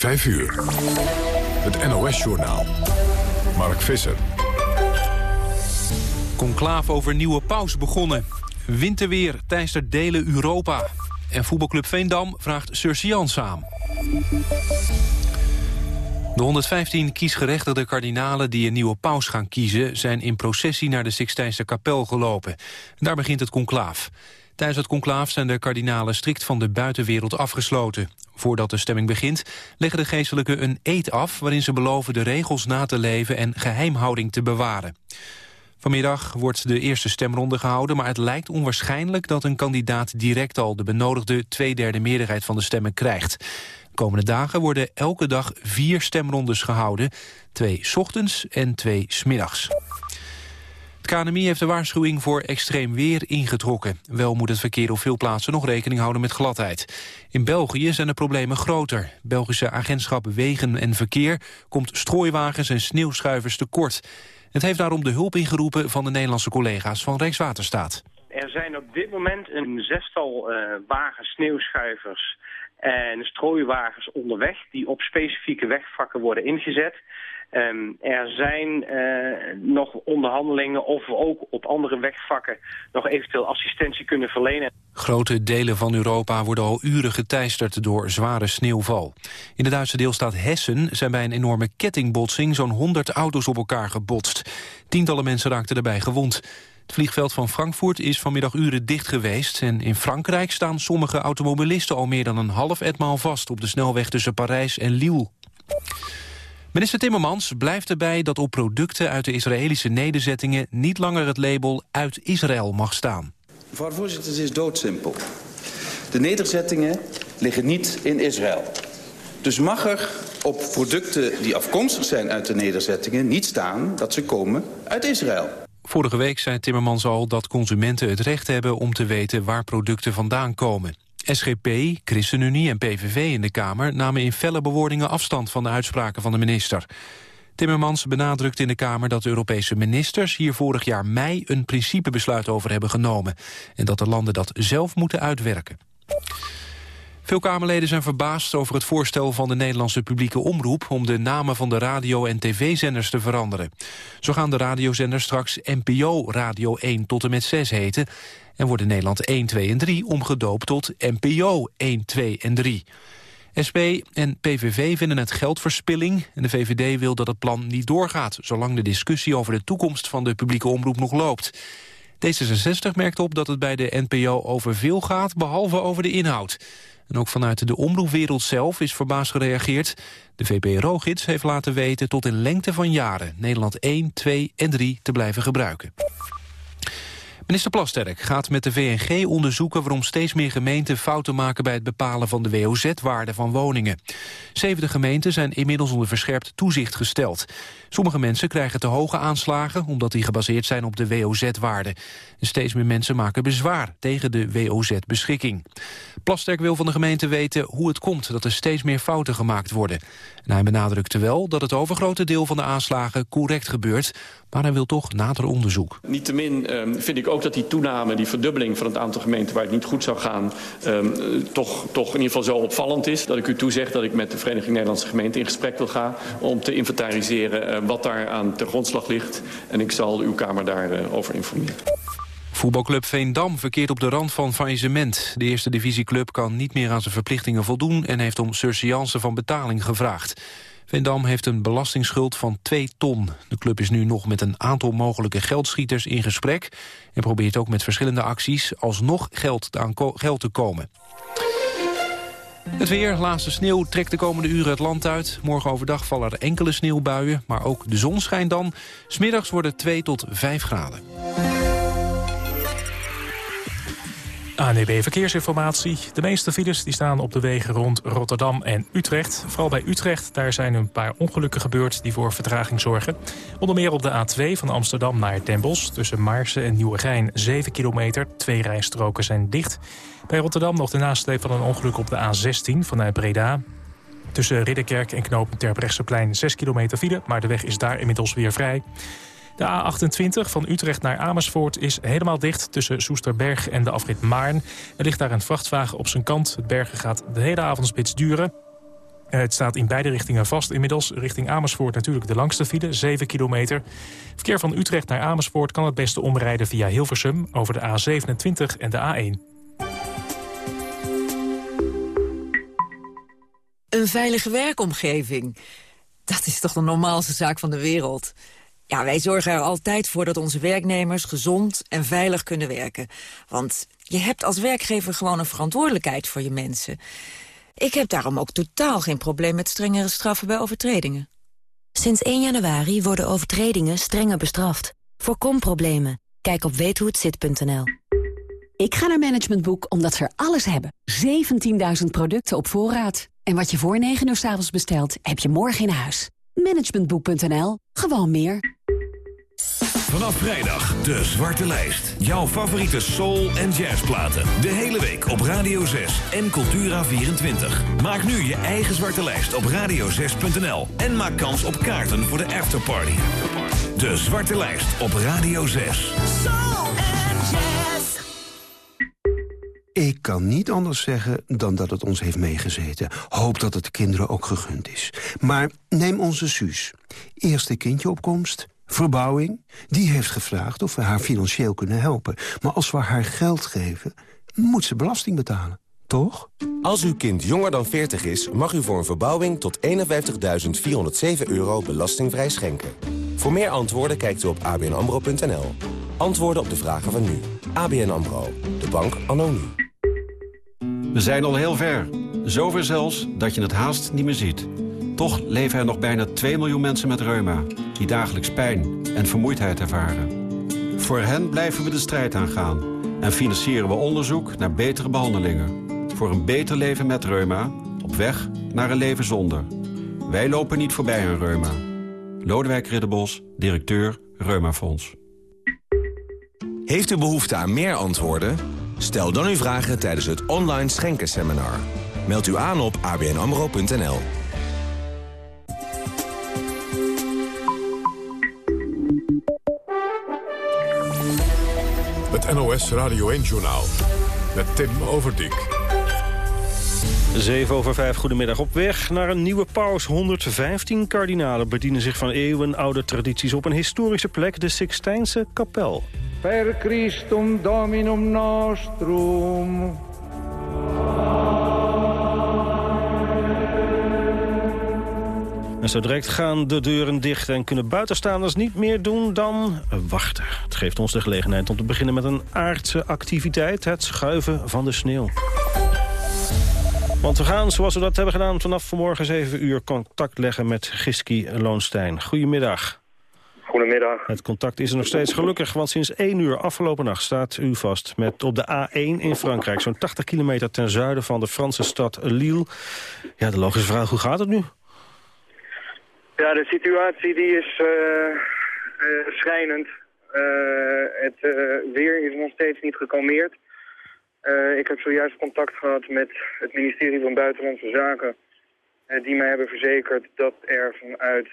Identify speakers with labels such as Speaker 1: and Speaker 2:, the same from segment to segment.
Speaker 1: 5 uur. Het NOS-journaal. Mark Visser.
Speaker 2: Conclaaf over nieuwe paus begonnen. Winterweer teistert delen Europa. En voetbalclub Veendam vraagt Sursians aan. De 115 kiesgerechtigde kardinalen die een nieuwe paus gaan kiezen... zijn in processie naar de Sixtijnse kapel gelopen. Daar begint het conclaaf. Tijdens het conclaaf zijn de kardinalen strikt van de buitenwereld afgesloten. Voordat de stemming begint leggen de geestelijken een eed af... waarin ze beloven de regels na te leven en geheimhouding te bewaren. Vanmiddag wordt de eerste stemronde gehouden... maar het lijkt onwaarschijnlijk dat een kandidaat direct al... de benodigde tweederde meerderheid van de stemmen krijgt. De komende dagen worden elke dag vier stemrondes gehouden. Twee ochtends en twee smiddags. Het KNMI heeft de waarschuwing voor extreem weer ingetrokken. Wel moet het verkeer op veel plaatsen nog rekening houden met gladheid. In België zijn de problemen groter. Belgische agentschap Wegen en Verkeer komt strooiwagens en sneeuwschuivers tekort. Het heeft daarom de hulp ingeroepen van de Nederlandse collega's van Rijkswaterstaat.
Speaker 3: Er zijn op dit moment een zestal uh, wagens, sneeuwschuivers en strooiwagens onderweg... die op specifieke wegvakken worden ingezet. Um, er zijn uh, nog onderhandelingen of we ook op andere wegvakken nog eventueel assistentie kunnen verlenen.
Speaker 2: Grote delen van Europa worden al uren geteisterd door zware sneeuwval. In de Duitse deelstaat Hessen zijn bij een enorme kettingbotsing zo'n 100 auto's op elkaar gebotst. Tientallen mensen raakten daarbij gewond. Het vliegveld van Frankfurt is vanmiddag uren dicht geweest... en in Frankrijk staan sommige automobilisten al meer dan een half etmaal vast... op de snelweg tussen Parijs en Lille. Minister Timmermans blijft erbij dat op producten uit de Israëlische nederzettingen niet langer het label uit Israël mag staan.
Speaker 4: Mevrouw de voorzitter, het is doodsimpel. De nederzettingen liggen niet in Israël. Dus mag er op producten die afkomstig zijn uit de nederzettingen niet staan dat ze komen uit Israël.
Speaker 2: Vorige week zei Timmermans al dat consumenten het recht hebben om te weten waar producten vandaan komen. SGP, ChristenUnie en PVV in de Kamer namen in felle bewoordingen afstand van de uitspraken van de minister. Timmermans benadrukt in de Kamer dat de Europese ministers hier vorig jaar mei een principebesluit over hebben genomen en dat de landen dat zelf moeten uitwerken. Veel Kamerleden zijn verbaasd over het voorstel van de Nederlandse publieke omroep om de namen van de radio- en tv-zenders te veranderen. Zo gaan de radiozenders straks NPO Radio 1 tot en met 6 heten en worden Nederland 1, 2 en 3 omgedoopt tot NPO 1, 2 en 3. SP en PVV vinden het geldverspilling en de VVD wil dat het plan niet doorgaat... zolang de discussie over de toekomst van de publieke omroep nog loopt. D66 merkt op dat het bij de NPO over veel gaat, behalve over de inhoud. En ook vanuit de omroepwereld zelf is verbaasd gereageerd. De VPRO-gids heeft laten weten tot in lengte van jaren... Nederland 1, 2 en 3 te blijven gebruiken. Minister Plasterk gaat met de VNG onderzoeken waarom steeds meer gemeenten fouten maken bij het bepalen van de WOZ-waarde van woningen. Zevende gemeenten zijn inmiddels onder verscherpt toezicht gesteld. Sommige mensen krijgen te hoge aanslagen omdat die gebaseerd zijn op de WOZ-waarde. Steeds meer mensen maken bezwaar tegen de WOZ-beschikking. Plasterk wil van de gemeente weten hoe het komt dat er steeds meer fouten gemaakt worden. En hij benadrukte wel dat het overgrote deel van de aanslagen correct gebeurt, maar hij wil toch nader onderzoek.
Speaker 5: Niettemin um, vind ik ook dat die toename, die verdubbeling van het aantal gemeenten waar het niet goed zou gaan, um, toch, toch in ieder geval zo opvallend is. Dat ik u toezeg dat ik met de Vereniging Nederlandse Gemeenten in gesprek wil gaan om te inventariseren uh, wat daar aan ter grondslag ligt. En ik zal uw Kamer daarover uh, informeren.
Speaker 2: Voetbalclub Veendam verkeert op de rand van faillissement. De eerste divisieclub kan niet meer aan zijn verplichtingen voldoen... en heeft om surseance van betaling gevraagd. Veendam heeft een belastingsschuld van 2 ton. De club is nu nog met een aantal mogelijke geldschieters in gesprek... en probeert ook met verschillende acties alsnog geld, geld te komen. Het weer, laatste sneeuw, trekt de komende uren het land uit. Morgen overdag vallen er enkele sneeuwbuien, maar ook de zon schijnt dan. Smiddags worden 2 tot 5 graden.
Speaker 6: ANEB Verkeersinformatie. De meeste files die staan op de wegen rond Rotterdam en Utrecht. Vooral bij Utrecht, daar zijn een paar ongelukken gebeurd die voor vertraging zorgen. Onder meer op de A2 van Amsterdam naar Den Bosch. Tussen Maarsen en Nieuwegein 7 kilometer. Twee rijstroken zijn dicht. Bij Rotterdam nog de nasleep van een ongeluk op de A16 vanuit Breda. Tussen Ridderkerk en Knopen Terbrechtseplein 6 kilometer file, maar de weg is daar inmiddels weer vrij. De A28 van Utrecht naar Amersfoort is helemaal dicht tussen Soesterberg en de afrit Maarn. Er ligt daar een vrachtwagen op zijn kant. Het bergen gaat de hele avond spits duren. Het staat in beide richtingen vast inmiddels. Richting Amersfoort natuurlijk de langste file, 7 kilometer. Verkeer van Utrecht naar Amersfoort kan het beste omrijden via Hilversum... over de A27 en de A1.
Speaker 7: Een veilige werkomgeving. Dat is toch de normaalste zaak van de wereld. Ja, wij zorgen er altijd voor dat onze werknemers gezond en veilig kunnen werken. Want je hebt als werkgever gewoon een verantwoordelijkheid voor je mensen. Ik heb daarom ook totaal geen probleem met strengere straffen bij overtredingen.
Speaker 8: Sinds 1 januari worden overtredingen strenger bestraft. Voorkom problemen. Kijk op weethohetzit.nl.
Speaker 9: Ik ga naar Management Boek omdat ze er alles hebben. 17.000 producten op voorraad. En wat je voor 9 uur s avonds bestelt, heb je morgen in huis. Managementboek.nl. Gewoon meer.
Speaker 10: Vanaf vrijdag de Zwarte Lijst. Jouw favoriete soul- en jazzplaten. De hele week op Radio 6 en Cultura24. Maak nu je eigen Zwarte Lijst op radio6.nl. En maak kans op kaarten voor de afterparty. De Zwarte Lijst op Radio 6. Soul.
Speaker 11: Ik kan niet anders zeggen dan dat het ons heeft meegezeten. Hoop dat het de kinderen ook gegund is. Maar neem onze Suus. Eerste kindjeopkomst verbouwing, die heeft gevraagd of we haar financieel kunnen helpen. Maar als we haar geld geven, moet ze belasting betalen. Toch?
Speaker 12: Als uw kind jonger dan 40 is, mag u voor een verbouwing tot 51.407 euro belastingvrij schenken. Voor meer antwoorden kijkt u op abnamro.nl. Antwoorden op de vragen van nu. ABN AMRO. De bank anno nu.
Speaker 13: We zijn al heel ver. Zover zelfs dat je het haast niet meer ziet. Toch leven er nog bijna 2 miljoen mensen met reuma... die dagelijks pijn en vermoeidheid ervaren. Voor hen blijven we de strijd aangaan... en financieren we onderzoek naar betere behandelingen. Voor een beter leven met reuma, op weg naar een leven zonder. Wij lopen niet voorbij aan reuma. Lodewijk Ridderbos, directeur Reumafonds.
Speaker 12: Heeft u behoefte aan meer antwoorden? Stel dan uw vragen tijdens het online schenkenseminar. Meld u aan op abnamro.nl.
Speaker 1: Het NOS Radio 1-journaal met Tim Overdijk.
Speaker 14: 7 over 5, goedemiddag. Op weg naar een nieuwe paus. 115 kardinalen bedienen zich van eeuwenoude tradities... op een historische plek, de Sixtijnse kapel.
Speaker 15: Per Christum Dominum Nostrum.
Speaker 14: En zo direct gaan de deuren dicht en kunnen buitenstaanders niet meer doen dan wachten. Het geeft ons de gelegenheid om te beginnen met een aardse activiteit. Het schuiven van de sneeuw. Want we gaan, zoals we dat hebben gedaan, vanaf vanmorgen 7 uur contact leggen met Giski Loonstein. Goedemiddag.
Speaker 16: Goedemiddag.
Speaker 14: Het contact is er nog steeds gelukkig, want sinds 1 uur afgelopen nacht staat u vast met op de A1 in Frankrijk, zo'n 80 kilometer ten zuiden van de Franse stad Lille. Ja, de logische vraag, hoe gaat het nu?
Speaker 16: Ja, de situatie die is uh, schrijnend. Uh, het weer is nog steeds niet gekalmeerd. Ik heb zojuist contact gehad met het ministerie van Buitenlandse Zaken. die mij hebben verzekerd dat er vanuit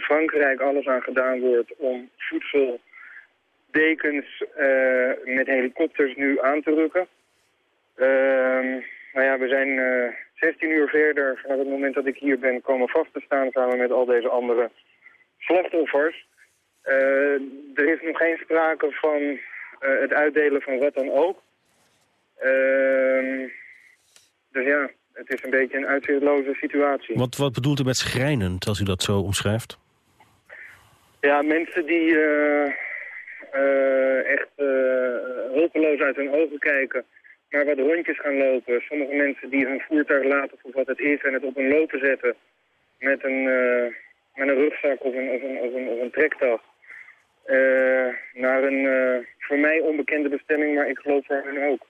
Speaker 16: Frankrijk alles aan gedaan wordt om voedseldekens met helikopters nu aan te rukken. Ehm, nou ja, we zijn 16 uur verder, vanaf het moment dat ik hier ben, komen vast te staan samen met al deze andere slachtoffers. Er is nog geen sprake van het uitdelen van wat dan ook. Uh, dus ja, het is een beetje een uitzichtloze situatie.
Speaker 14: Wat, wat bedoelt u met schrijnend, als u dat zo omschrijft?
Speaker 16: Ja, mensen die uh, echt hulpeloos uit hun ogen kijken maar wat rondjes gaan lopen. Sommige mensen die hun voertuig laten voor wat het is en het op een lopen zetten met een, met een rugzak of een, of een, of een, of een trektas. Naar een voor mij onbekende bestemming, maar ik geloof voor hen ook.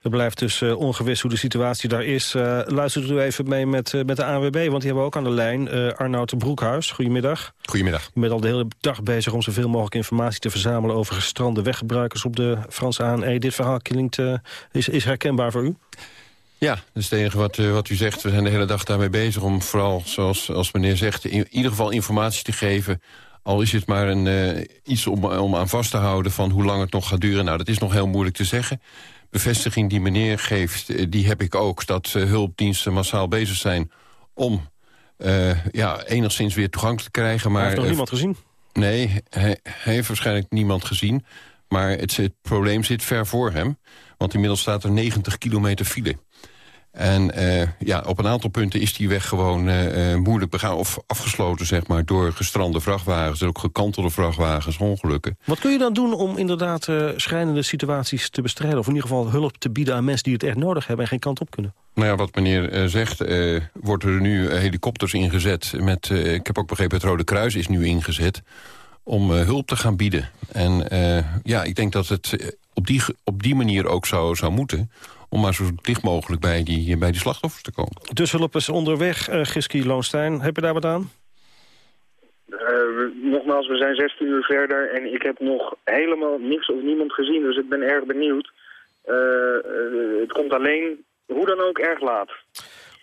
Speaker 14: Het blijft dus uh, ongewis hoe de situatie daar is. Uh, luistert u even mee met, uh, met de ANWB, want die hebben we ook aan de lijn. Arnoud Broekhuis, goedemiddag.
Speaker 17: Goedemiddag.
Speaker 14: U bent al de hele dag bezig om zoveel mogelijk informatie te verzamelen... over gestrande weggebruikers op de Franse ANE. Dit verhaal klinkt, is, is herkenbaar voor u?
Speaker 17: Ja, dat is het enige wat, wat u zegt. We zijn de hele dag daarmee bezig om vooral, zoals als meneer zegt... in ieder geval informatie te geven al is het maar een, iets om, om aan vast te houden van hoe lang het nog gaat duren. Nou, dat is nog heel moeilijk te zeggen bevestiging die meneer geeft, eh, die heb ik ook. Dat uh, hulpdiensten massaal bezig zijn om ja, enigszins weer toegankelijk te krijgen. Maar,
Speaker 14: hij heeft nog niemand gezien?
Speaker 17: Nee, hij, hij, heeft waarschijnlijk niemand gezien. Maar het, het, probleem zit ver voor hem. Want inmiddels staat er 90 kilometer file. En uh, ja, op een aantal punten is die weg gewoon uh, moeilijk begaan... of afgesloten, zeg maar, door gestrande vrachtwagens... en ook gekantelde vrachtwagens, ongelukken.
Speaker 14: Wat kun je dan doen om inderdaad uh, schrijnende situaties te bestrijden... of in ieder geval hulp te bieden aan mensen die het echt nodig hebben... en geen kant op kunnen?
Speaker 17: Nou ja, wat meneer zegt, worden er nu helikopters ingezet. Met, ik heb ook begrepen, het Rode Kruis is nu ingezet... om hulp te gaan bieden. En ja, ik denk dat het op die, op die manier ook zou, zou moeten om maar zo dicht mogelijk bij die, bij die slachtoffers te komen.
Speaker 14: Dus hulp is onderweg, uh, Giski Loonstein. Heb je daar wat aan?
Speaker 16: Uh, nogmaals, we zijn 16 uur verder en ik heb nog helemaal niks of niemand gezien. Dus ik ben erg benieuwd. Uh, het komt alleen, hoe dan ook, erg laat.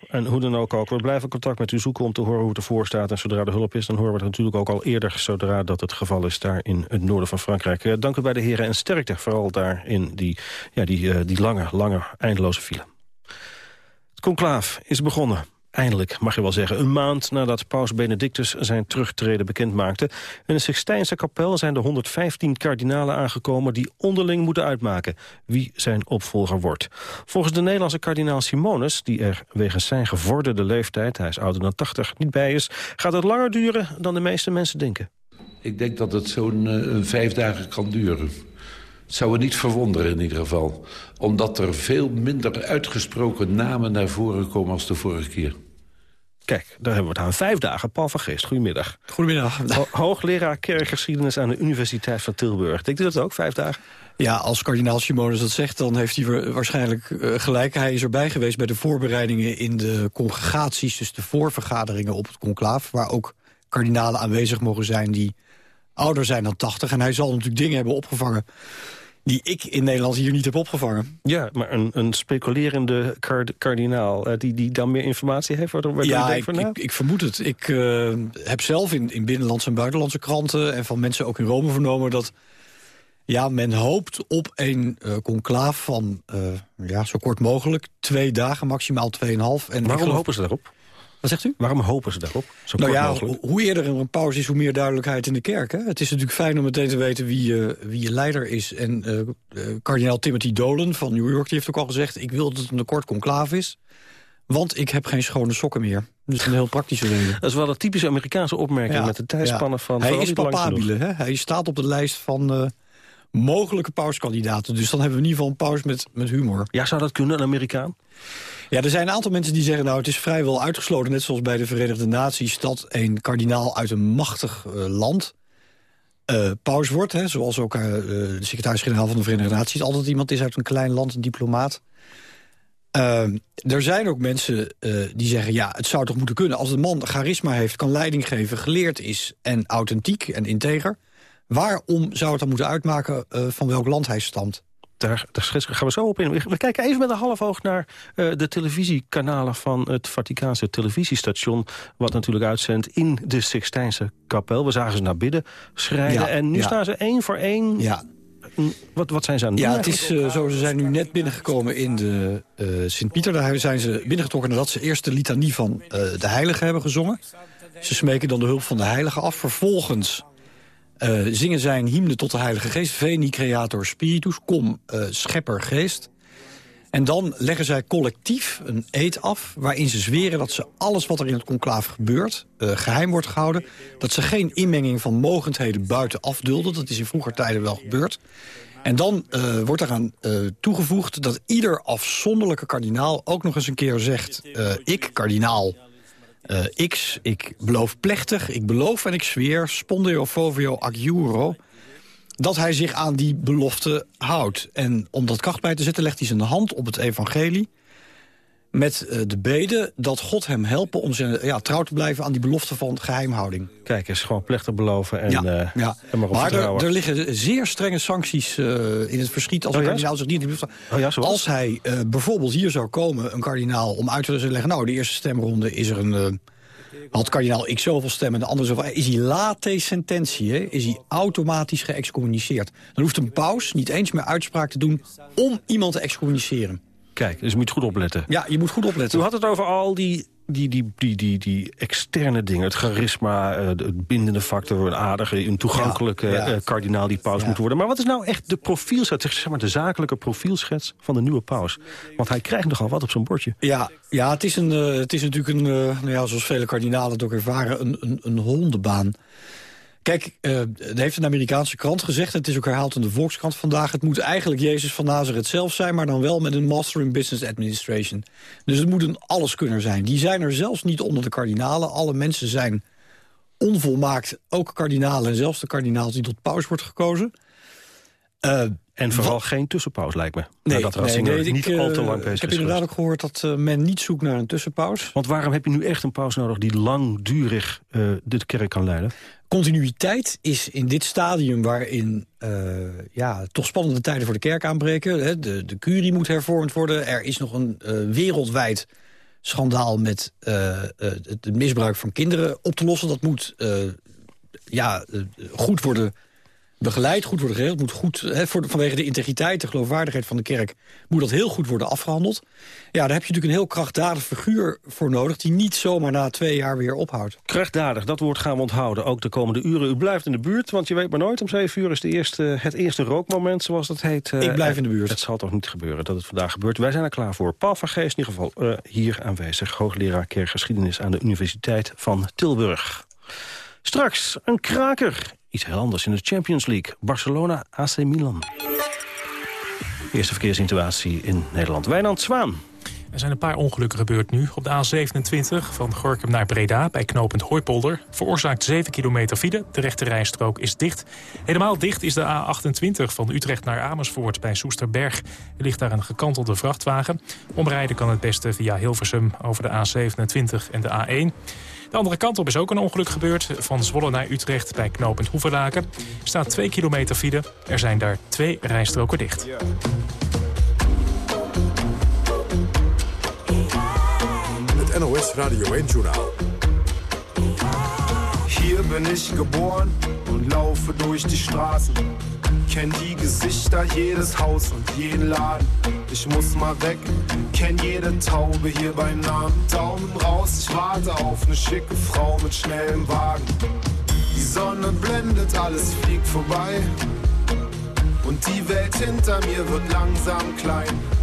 Speaker 14: En hoe dan ook ook, we blijven contact met u zoeken om te horen hoe het ervoor staat. En zodra de hulp is, dan horen we het natuurlijk ook al eerder... zodra dat het geval is daar in het noorden van Frankrijk. Uh, dank u bij de heren en sterkte, vooral daar in die, ja, die, uh, die lange, lange, eindeloze file. Het conclaaf is begonnen. Eindelijk, mag je wel zeggen, een maand nadat paus Benedictus zijn terugtreden bekend maakte. In de Sixtijnse kapel zijn de 115 kardinalen aangekomen die onderling moeten uitmaken wie zijn opvolger wordt. Volgens de Nederlandse kardinaal Simonis, die er wegens zijn gevorderde leeftijd, hij is ouder dan 80, niet bij is, gaat het langer duren dan de meeste mensen denken.
Speaker 18: Ik denk dat het zo'n uh, vijf dagen kan duren. Zou me niet verwonderen in ieder geval. Omdat er veel minder uitgesproken namen naar voren komen als de vorige keer.
Speaker 14: Kijk, daar hebben we het aan. Vijf dagen. Paul van Geest, goedemiddag.
Speaker 19: Goedemiddag.
Speaker 14: Ho hoogleraar kerkgeschiedenis aan de Universiteit van Tilburg. Denkt u dat ook, vijf dagen?
Speaker 19: Ja, als kardinaal Simonis dat zegt, dan heeft hij waarschijnlijk uh, gelijk. Hij is erbij geweest bij de voorbereidingen in de congregaties... dus de voorvergaderingen op het conclaaf... waar ook kardinalen aanwezig mogen zijn die ouder zijn dan 80. En hij zal natuurlijk dingen hebben opgevangen die ik in Nederland hier niet heb opgevangen.
Speaker 14: Ja, maar een, een speculerende kardinaal uh, die, die dan meer informatie heeft? Waar, waar
Speaker 19: ja, ik, ik, ik, vermoed het. Ik uh, heb zelf in, in binnenlandse en buitenlandse kranten... en van mensen ook in Rome vernomen dat... Ja, men hoopt op een uh, conclaaf van ja, zo kort mogelijk. Twee dagen, maximaal tweeënhalf. En
Speaker 14: Waarom hopen ze daarop?
Speaker 19: Wat zegt u?
Speaker 14: Waarom hopen ze daarop? Zo
Speaker 19: nou ja, hoe eerder er een pauze is, hoe meer duidelijkheid in de kerk. Hè? Het is natuurlijk fijn om meteen te weten wie, uh, wie je leider is. En uh, uh, kardinaal Timothy Dolan van New York die heeft ook al gezegd... ik wil dat het een kort conclaaf is, want ik heb geen schone sokken meer. Dus een heel praktische reden.
Speaker 14: Dat is wel een typische Amerikaanse opmerking ja, met de tijdspannen ja. van...
Speaker 19: Hij is papabile, hè? hij staat op de lijst van mogelijke pauskandidaten. Dus dan hebben we in ieder geval een paus met, met humor.
Speaker 14: Ja, zou dat kunnen, een Amerikaan?
Speaker 19: Ja, er zijn een aantal mensen die zeggen... nou, het is vrijwel uitgesloten, net zoals bij de Verenigde Naties... dat een kardinaal uit een machtig uh, land uh, paus wordt. Hè, zoals ook uh, de secretaris-generaal van de Verenigde Naties... altijd iemand is uit een klein land, een diplomaat. er zijn ook mensen die zeggen... ja, het zou toch moeten kunnen. Als een man charisma heeft, kan leiding geven... geleerd is en authentiek en integer... waarom zou het dan moeten uitmaken van welk land hij stamt?
Speaker 14: Daar, daar, gaan we zo op in. We kijken even met een half oog naar uh, de televisiekanalen van het Vaticaanse televisiestation... wat natuurlijk uitzendt in de Sixtijnse kapel. We zagen ze naar binnen schrijden en nu staan ze één voor één...
Speaker 19: Ja.
Speaker 14: Wat, wat zijn ze aan het
Speaker 19: doen? Ja, het is uh, zo, ze zijn nu net binnengekomen in de uh, Sint-Pieter. Daar zijn ze binnengetrokken nadat ze eerst de litanie van de heiligen hebben gezongen. Ze smeken dan de hulp van de heiligen af. Vervolgens uh, zingen zijn hymne tot de Heilige Geest. Veni Creator Spiritus, kom uh, schepper geest. En dan leggen zij collectief een eed af... waarin ze zweren dat ze alles wat er in het conclave gebeurt... Uh, geheim wordt gehouden. Dat ze geen inmenging van mogendheden buiten afdulden. Dat is in vroeger tijden wel gebeurd. En dan wordt eraan uh, toegevoegd dat ieder afzonderlijke kardinaal... ook nog eens een keer zegt... ik, kardinaal uh, X, ik beloof plechtig, ik beloof en ik zweer, spondeo fovio ac dat hij zich aan die belofte houdt. En om dat kracht bij te zetten legt hij zijn hand op het evangelie met uh, de bede dat God hem helpen om zijn, ja, trouw te blijven aan die belofte van geheimhouding.
Speaker 14: Kijk eens, gewoon plechtig beloven en, ja, uh,
Speaker 19: ja.
Speaker 14: en maar op
Speaker 19: Maar er, er, liggen zeer strenge sancties uh, in het verschiet als
Speaker 14: oh,
Speaker 19: een kardinaal zich niet...
Speaker 14: Oh, ja,
Speaker 19: als hij bijvoorbeeld hier zou komen, een kardinaal, om uit te leggen... nou, de eerste stemronde is er een... had kardinaal ik zoveel stemmen, de andere zoveel... is hij late sententie, is hij automatisch geëxcommuniceerd. Dan hoeft een paus niet eens meer uitspraak te doen om iemand te excommuniceren.
Speaker 14: Kijk, dus je moet goed opletten.
Speaker 19: Ja, je moet goed opletten.
Speaker 14: U had het over al die die, die, die, die, die externe dingen, het charisma, uh, het bindende factor... een aardige, een toegankelijke ja, ja. Uh, kardinaal die paus moet worden. Maar wat is nou echt de profielschets, zeg maar de zakelijke profielschets van de nieuwe paus? Want hij krijgt nogal wat op zijn bordje.
Speaker 19: Ja, ja het, is een, uh, het is natuurlijk een, nou ja, zoals vele kardinalen het ook ervaren, een, een, een hondenbaan. Kijk, uh, heeft een Amerikaanse krant gezegd... het is ook herhaald in de Volkskrant vandaag... het moet eigenlijk Jezus van Nazareth zelf zijn... maar dan wel met een Master in Business Administration. Dus het moet een alleskunner zijn. Die zijn er zelfs niet onder de kardinalen. Alle mensen zijn onvolmaakt, ook kardinalen... en zelfs de kardinaal die tot paus wordt gekozen.
Speaker 14: Uh, en vooral geen tussenpaus, lijkt me.
Speaker 19: Nee,
Speaker 14: dat
Speaker 19: nee, nee
Speaker 14: niet
Speaker 19: ik,
Speaker 14: al te lang bezig
Speaker 19: Ik heb inderdaad ook gehoord dat uh, men niet zoekt naar een tussenpaus.
Speaker 14: Want waarom heb je nu echt een paus nodig die langdurig uh, de kerk kan leiden?
Speaker 19: Continuïteit is in dit stadium waarin uh, ja, toch spannende tijden voor de kerk aanbreken. Hè. De, de curie moet hervormd worden. Er is nog een wereldwijd schandaal met het misbruik van kinderen op te lossen. Dat moet ja, goed worden begeleid, goed worden geregeld. Moet goed, voor, vanwege de integriteit, de geloofwaardigheid van de kerk... moet dat heel goed worden afgehandeld. Ja, daar heb je natuurlijk een heel krachtdadig figuur voor nodig... die niet zomaar na twee jaar weer ophoudt.
Speaker 14: Krachtdadig, dat woord gaan we onthouden. Ook de komende uren. U blijft in de buurt, want je weet maar nooit... om zeven uur is de eerste, het eerste rookmoment, zoals dat heet.
Speaker 19: Ik blijf in de buurt.
Speaker 14: Het zal toch niet gebeuren dat het vandaag gebeurt. Wij zijn er klaar voor. Paul van Geest in ieder geval uh, hier aanwezig. Hoogleraar kerkgeschiedenis aan de Universiteit van Tilburg. Straks een kraker Iets heel anders in de Champions League. Barcelona, AC Milan. Eerste verkeerssituatie in Nederland. Wijnand Zwaan.
Speaker 6: Er zijn een paar ongelukken gebeurd nu. Op de A27 van Gorkum naar Breda bij knooppunt Hooipolder... veroorzaakt 7 kilometer file. De rechte rijstrook is dicht. Helemaal dicht is de A28 van Utrecht naar Amersfoort bij Soesterberg. Er ligt daar een gekantelde vrachtwagen. Omrijden kan het beste via Hilversum over de A27 en de A1. De andere kant op is ook een ongeluk gebeurd. Van Zwolle naar Utrecht bij knooppunt Hoeverlaken. Er staat 2 kilometer file. Er zijn daar twee rijstroken dicht.
Speaker 1: NOS Radio 1 Journaal.
Speaker 20: Hier bin ich geboren und laufe durch die Straßen. Kenn die Gesichter, jedes Haus und jeden Laden. Ich muss mal weg, kenn jede Taube hier beim Namen. Daumen raus, ich warte auf eine schicke Frau mit schnellem Wagen. Die Sonne blendet, alles fliegt vorbei. Und die Welt hinter mir wird langsam klein.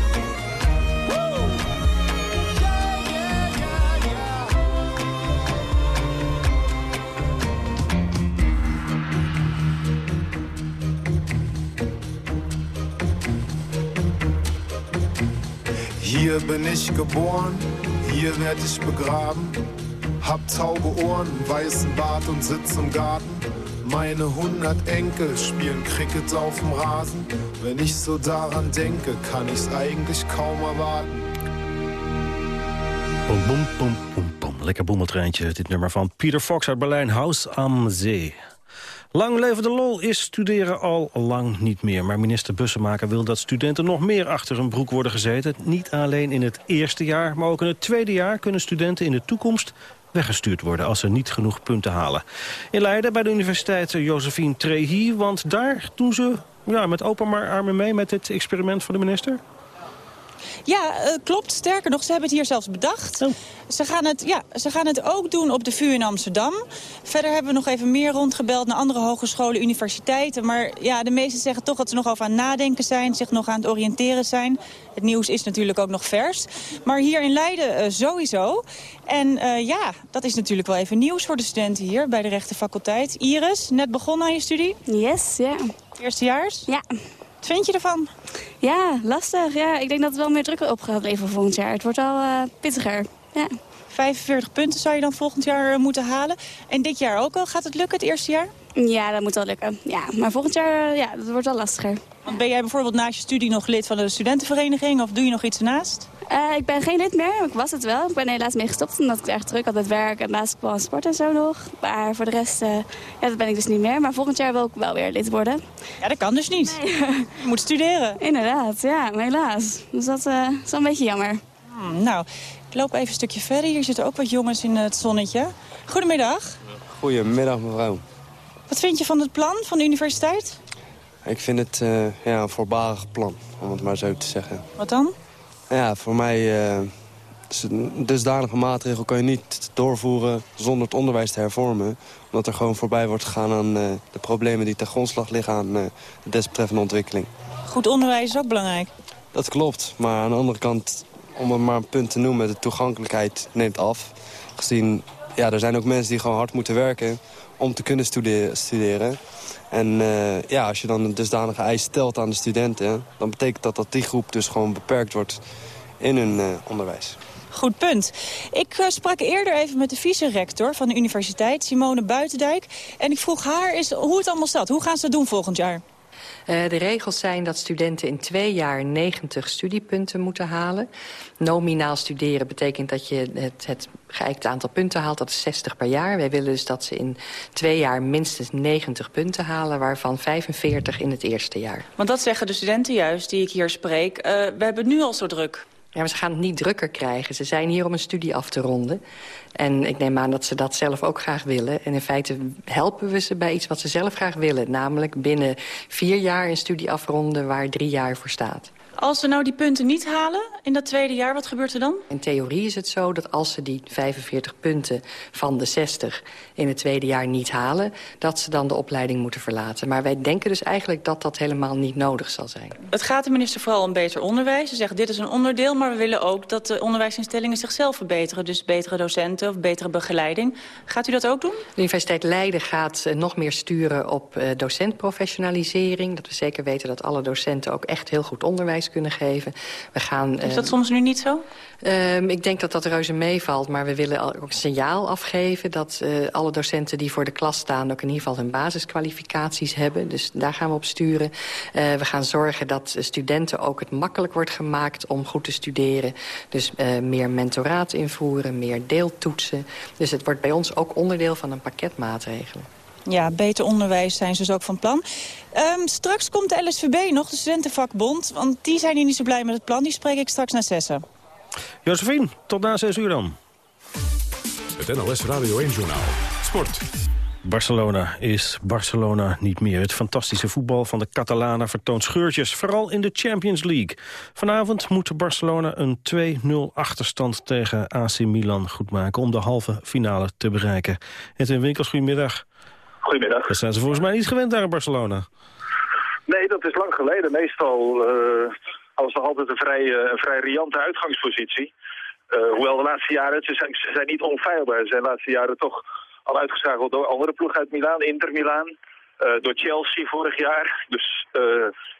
Speaker 20: Hier bin ich geboren, hier werd ich begraben. Hab tauge Ohren, weißen Bart und sitz im Garten. Meine hundert Enkel spielen Cricket auf dem Rasen. Wenn ich so daran denke, kann ich's eigentlich kaum erwarten.
Speaker 14: Boom, boom, boom, boom, boom. Lekker boemeltreintje, dit nummer van Peter Fox uit Berlijn, House am Zee. Lang leven de lol is studeren al lang niet meer. Maar minister Bussemaker wil dat studenten nog meer achter hun broek worden gezeten. Niet alleen in het eerste jaar, maar ook in het tweede jaar... kunnen studenten in de toekomst weggestuurd worden als ze niet genoeg punten halen. In Leiden bij de universiteit Josephine Trehi, want daar doen ze ja, met open maar armen mee met dit experiment van de minister.
Speaker 21: Ja, eh, klopt. Sterker nog, ze hebben het hier zelfs bedacht. Ze, gaan het, ja, ze gaan het ook doen op de VU in Amsterdam. Verder hebben we nog even meer rondgebeld naar andere hogescholen, universiteiten. Maar ja, de meesten zeggen toch dat ze nog over aan het nadenken zijn, zich nog aan het oriënteren zijn. Het nieuws is natuurlijk ook nog vers. Maar hier in Leiden eh, sowieso. En eh, ja, dat is natuurlijk wel even nieuws voor de studenten hier bij de rechtenfaculteit. Iris, net begonnen aan je studie?
Speaker 22: Yes, ja.
Speaker 21: Eerstejaars?
Speaker 22: Ja.
Speaker 21: Wat vind je ervan?
Speaker 22: Ja, lastig. Ja, ik denk dat het wel meer druk op gaat leveren volgend jaar. Het wordt al eh, pittiger. Ja.
Speaker 21: 45 punten zou je dan volgend jaar eh, moeten halen. En dit jaar ook al. Gaat het lukken, het eerste jaar?
Speaker 22: Ja, dat moet wel lukken. Ja, maar volgend jaar, eh, ja, dat wordt wel lastiger.
Speaker 21: Want ben jij bijvoorbeeld naast je studie nog lid van de studentenvereniging? Of doe je nog iets ernaast?
Speaker 22: Eh, ik ben geen lid meer, maar ik was het wel. Ik ben er helaas mee gestopt omdat ik erg druk had met werk en basketbal en sport en zo nog. Maar voor de rest, eh, ja, dat ben ik dus niet meer. Maar volgend jaar wil ik wel weer lid worden.
Speaker 21: Ja, dat kan dus niet. Je moet studeren.
Speaker 22: Inderdaad, ja, maar helaas. Dus dat eh, is wel een beetje jammer.
Speaker 21: Hmm, nou, ik loop even een stukje verder. Hier zitten ook wat jongens in het zonnetje. Goedemiddag.
Speaker 23: Goedemiddag mevrouw.
Speaker 21: Wat vind je van het plan van de universiteit?
Speaker 23: Ik vind het eh, ja, een voorbarig plan, om het maar zo te zeggen.
Speaker 21: Wat dan?
Speaker 23: Ja, voor mij eh, is een dusdanige maatregel kan je niet doorvoeren zonder het onderwijs te hervormen. Omdat er gewoon voorbij wordt gegaan aan eh, de problemen die ten grondslag liggen aan de desbetreffende ontwikkeling.
Speaker 21: Goed onderwijs is ook belangrijk.
Speaker 23: Dat klopt, maar aan de andere kant, om het maar een punt te noemen, de toegankelijkheid neemt af. Gezien, ja, er zijn ook mensen die gewoon hard moeten werken om te kunnen studeren. En uh, ja, als je dan een dusdanige eis stelt aan de studenten... dan betekent dat dat die groep dus gewoon beperkt wordt in hun uh, onderwijs.
Speaker 21: Goed punt. Ik uh, sprak eerder even met de vice-rector van de universiteit, Simone Buitendijk. En ik vroeg haar eens hoe het allemaal staat. Hoe gaan ze dat doen volgend jaar?
Speaker 24: Uh, de regels zijn dat studenten in twee jaar 90 studiepunten moeten halen. Nominaal studeren betekent dat je het, het geëikte aantal punten haalt. Dat is 60 per jaar. Wij willen dus dat ze in twee jaar minstens 90 punten halen... waarvan 45 in het eerste jaar.
Speaker 21: Want dat zeggen de studenten juist die ik hier spreek. Uh, we hebben nu al zo druk.
Speaker 24: Ja, maar ze gaan het niet drukker krijgen. Ze zijn hier om een studie af te ronden. En ik neem aan dat ze dat zelf ook graag willen. En in feite helpen we ze bij iets wat ze zelf graag willen. Namelijk binnen vier jaar een studie afronden waar drie jaar voor staat.
Speaker 21: Als ze nou die punten niet halen in dat tweede jaar, wat gebeurt er dan?
Speaker 24: In theorie is het zo dat als ze die 45 punten van de 60 in het tweede jaar niet halen... dat ze dan de opleiding moeten verlaten. Maar wij denken dus eigenlijk dat dat helemaal niet nodig zal zijn.
Speaker 21: Het gaat de minister vooral om beter onderwijs. Ze zeggen dit is een onderdeel, maar we willen ook dat de onderwijsinstellingen zichzelf verbeteren. Dus betere docenten of betere begeleiding. Gaat u dat ook doen?
Speaker 24: De Universiteit Leiden gaat uh, nog meer sturen op uh, docentprofessionalisering. Dat we zeker weten dat alle docenten ook echt heel goed onderwijs kunnen geven. We gaan,
Speaker 21: is dat uh, soms nu niet zo?
Speaker 24: Um, ik denk dat dat reuze meevalt, maar we willen ook een signaal afgeven... dat uh, alle docenten die voor de klas staan ook in ieder geval hun basiskwalificaties hebben. Dus daar gaan we op sturen. Uh, we gaan zorgen dat studenten ook het makkelijk wordt gemaakt om goed te studeren. Dus uh, meer mentoraat invoeren, meer deeltoetsen. Dus het wordt bij ons ook onderdeel van een pakket maatregelen.
Speaker 21: Ja, beter onderwijs zijn ze dus ook van plan. Um, straks komt de LSVB nog, de studentenvakbond. Want die zijn hier niet zo blij met het plan. Die spreek ik straks naar zessen.
Speaker 14: Josephine, tot na 6 uur dan.
Speaker 1: Het NLS Radio 1 Journaal. Sport.
Speaker 14: Barcelona is Barcelona niet meer. Het fantastische voetbal van de Catalanen vertoont scheurtjes, vooral in de Champions League. Vanavond moet Barcelona een 2-0 achterstand tegen AC Milan goedmaken... om de halve finale te bereiken. Edwin Winkels, goedemiddag.
Speaker 25: Goedemiddag.
Speaker 14: Dat zijn ze volgens mij niet gewend daar in Barcelona.
Speaker 25: Nee, dat is lang geleden. Meestal uh,
Speaker 26: alles nog altijd een vrij, een vrij riante uitgangspositie. hoewel de laatste jaren, ze zijn, ze zijn niet onfeilbaar. Ze zijn de laatste jaren toch al uitgeschakeld door andere ploegen uit Milaan, Inter Milaan. door Chelsea vorig jaar. Dus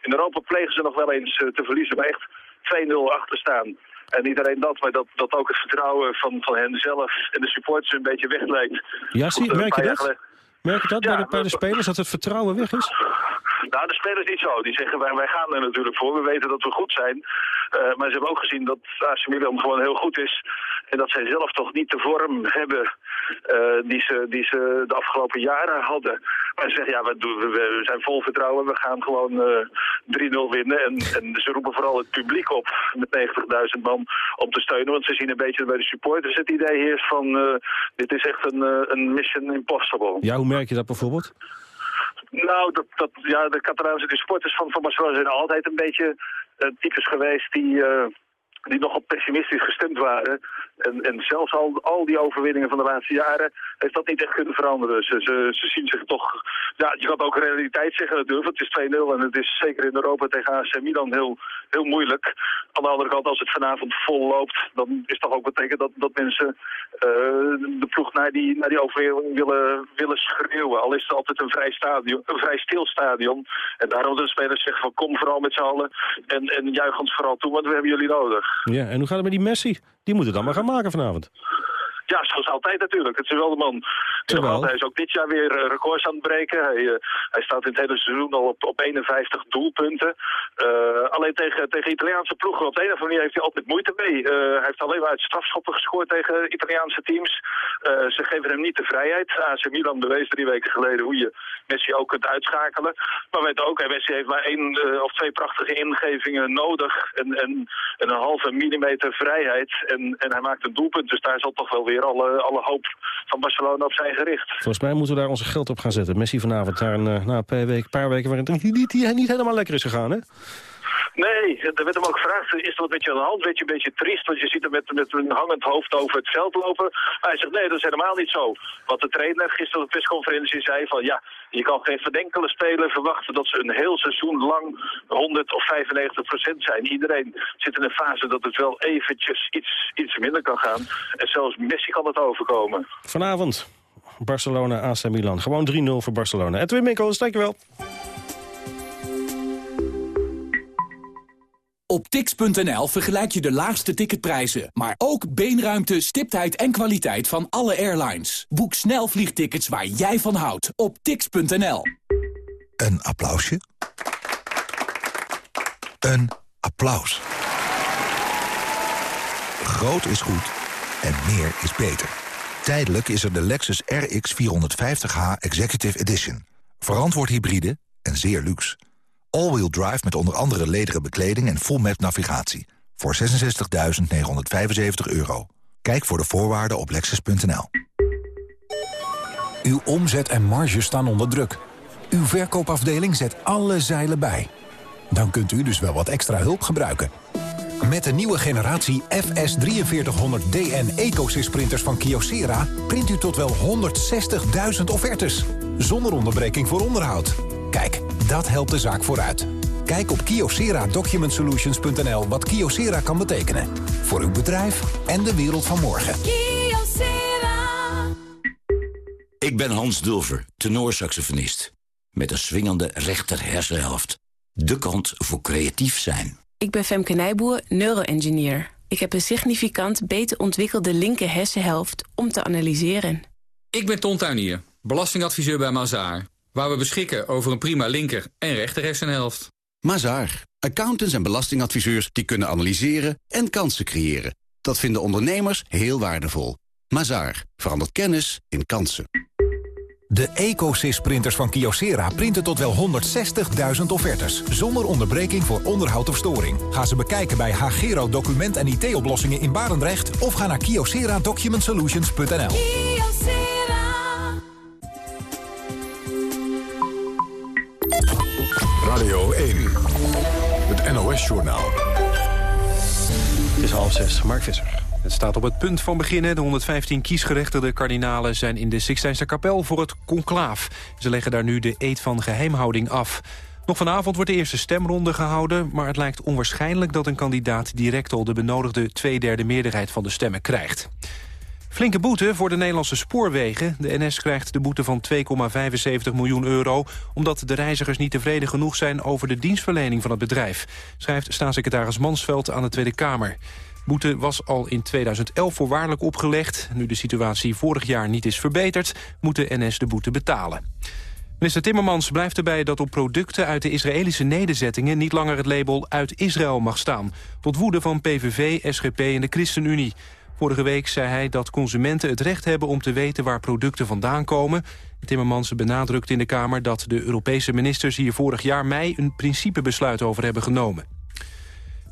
Speaker 26: in Europa plegen ze nog wel eens te verliezen, maar echt 2-0 achter staan. En niet alleen dat, maar dat, dat ook het vertrouwen van, van hen zelf en de supporters een beetje weglijkt.
Speaker 14: Ja, zie, merk je dat? Merk je dat bij, de, bij de spelers, dat het vertrouwen weg is?
Speaker 26: Nou, de spelers niet zo. Die zeggen, wij, wij gaan er natuurlijk voor. We weten dat we goed zijn. Uh, maar ze hebben ook gezien dat AC Milan gewoon heel goed is. En dat zij zelf toch niet de vorm hebben uh, die, ze, die ze de afgelopen jaren hadden. Maar ze zeggen, ja, we, we, we zijn vol vertrouwen. We gaan gewoon uh, eh, 3-0 winnen. En, en ze roepen vooral het publiek op met 90.000 man om te steunen. Want ze zien een beetje bij de supporters het idee heerst van... dit is echt een, een mission impossible.
Speaker 14: Ja, hoe merk je dat bijvoorbeeld?
Speaker 26: Nou, dat, dat, ja, de Catalaanse supporters van, van Barcelona zijn altijd een beetje uh, types geweest die, uh, die nogal pessimistisch gestemd waren. En, en zelfs al, al die overwinningen van de laatste jaren heeft dat niet echt kunnen veranderen. Ze, ze, zien zich toch... Ja, je kan ook realiteit zeggen natuurlijk, het is 2-0 en het is zeker in Europa tegen AC Milan heel, heel moeilijk. Aan de andere kant, als het vanavond vol loopt, dan is toch ook betekend dat, dat mensen uh, de ploeg naar die, naar die overwinning willen, willen schreeuwen. Al is het altijd een vrij, stadion, een vrij stil stadion. En daarom de spelers zeggen van kom vooral met z'n allen en, en juich ons vooral toe, want we hebben jullie nodig.
Speaker 14: Ja, en hoe gaat het met die Messi? Die moet het dan maar gaan maken vanavond.
Speaker 26: Ja, zoals altijd natuurlijk. Het is wel de man. Terwijl. Hij is ook dit jaar weer uh, records aan het breken. Hij, uh, hij staat in het hele seizoen al op, op 51 doelpunten. Uh, alleen tegen, tegen Italiaanse ploegen op de een of andere manier heeft hij altijd moeite mee. hij heeft alleen maar uit strafschoppen gescoord tegen Italiaanse teams. ze geven hem niet de vrijheid. AC Milan bewees drie weken geleden hoe je Messi ook kunt uitschakelen. Maar weet ook, Messi heeft maar één of twee prachtige ingevingen nodig. En, en, en een halve millimeter vrijheid. En, en hij maakt een doelpunt. Dus daar zal toch wel weer alle, alle hoop van Barcelona op zijn gericht.
Speaker 14: Volgens mij moeten we daar onze geld op gaan zetten. Messi vanavond daar een, uh, na een paar weken, paar weken waarin het niet, niet, niet helemaal lekker is gegaan, hè?
Speaker 26: Nee, er werd hem ook gevraagd, is er wat met je aan de hand? Weet je een beetje triest, want je ziet hem met, met een hangend hoofd over het veld lopen. Hij zegt, nee, dat is helemaal niet zo. Wat de trainer gisteren op de persconferentie zei van, ja, je kan geen verdenkele speler verwachten dat ze een heel seizoen lang 100 of 95 procent zijn. Iedereen zit in een fase dat het wel eventjes iets, iets minder kan gaan. En zelfs Messi kan het overkomen.
Speaker 14: Vanavond, Barcelona, AC Milan. Gewoon 3-0 voor Barcelona. Edwin Mikkels, dankjewel.
Speaker 27: Op tix.nl vergelijk je de laagste ticketprijzen, maar ook beenruimte, stiptheid en kwaliteit van alle airlines. Boek snel vliegtickets waar jij van houdt op tix.nl.
Speaker 28: Een applausje. Een applaus. Groot is goed en meer is beter. Tijdelijk is er de Lexus RX 450h Executive Edition. Verantwoord hybride en zeer luxe. All-wheel drive met onder andere lederen bekleding en full map navigatie. Voor 66.975 euro. Kijk voor de voorwaarden op Lexus.nl.
Speaker 29: Uw omzet en marge staan onder druk. Uw verkoopafdeling zet alle zeilen bij. Dan kunt u dus wel wat extra hulp gebruiken. Met de nieuwe generatie FS4300DN EcoSys printers van Kyocera... print u tot wel 160.000 offertes. Zonder onderbreking voor onderhoud. Kijk, dat helpt de zaak vooruit. Kijk op kiosera.documentsolutions.nl wat Kiosera kan betekenen. Voor uw bedrijf en de wereld van morgen. Kiosera.
Speaker 25: Ik ben Hans Dulver, tenorsaxofonist. Met een swingende rechter hersenhelft. De kant voor creatief zijn.
Speaker 30: Ik ben Femke Nijboer, neuroengineer. Ik heb een significant beter ontwikkelde linker hersenhelft om te analyseren.
Speaker 31: Ik ben Ton Tuinier, belastingadviseur bij Mazaar waar we beschikken over een prima linker- en rechter hersenhelft.
Speaker 32: Mazaar, accountants en belastingadviseurs die kunnen analyseren en kansen creëren. Dat vinden ondernemers heel waardevol. Mazaar, verandert kennis in kansen.
Speaker 29: De EcoSys-printers van Kyocera printen tot wel 160.000 offertes... zonder onderbreking voor onderhoud of storing. Ga ze bekijken bij Hagero Document en IT-oplossingen in Barendrecht... of ga naar kyocera-document-solutions.nl.
Speaker 1: Radio 1, het NOS-journaal.
Speaker 33: Het is half zes, Mark Visser. Het staat op het punt van beginnen. De 115 kiesgerechtigde kardinalen zijn in de Sixtijnse kapel voor het conclaaf. Ze leggen daar nu de eed van geheimhouding af.
Speaker 2: Nog vanavond wordt de eerste stemronde gehouden... maar het lijkt onwaarschijnlijk dat een kandidaat direct al de benodigde tweederde meerderheid van de stemmen krijgt. Flinke boete voor de Nederlandse spoorwegen. De NS krijgt de boete van 2,75 miljoen euro... omdat de reizigers niet tevreden genoeg zijn over de dienstverlening van het bedrijf... schrijft staatssecretaris Mansveld aan de Tweede Kamer. Boete was al in 2011 voorwaardelijk opgelegd. Nu de situatie vorig jaar niet is verbeterd, moet de NS de boete betalen. Minister Timmermans blijft erbij dat op producten uit de Israëlische nederzettingen niet langer het label uit Israël mag staan. Tot woede van PVV, SGP en de ChristenUnie. Vorige week zei hij dat consumenten het recht hebben om te weten waar producten vandaan komen. Timmermans benadrukt in de Kamer dat de Europese ministers hier vorig jaar mei een principebesluit over hebben genomen.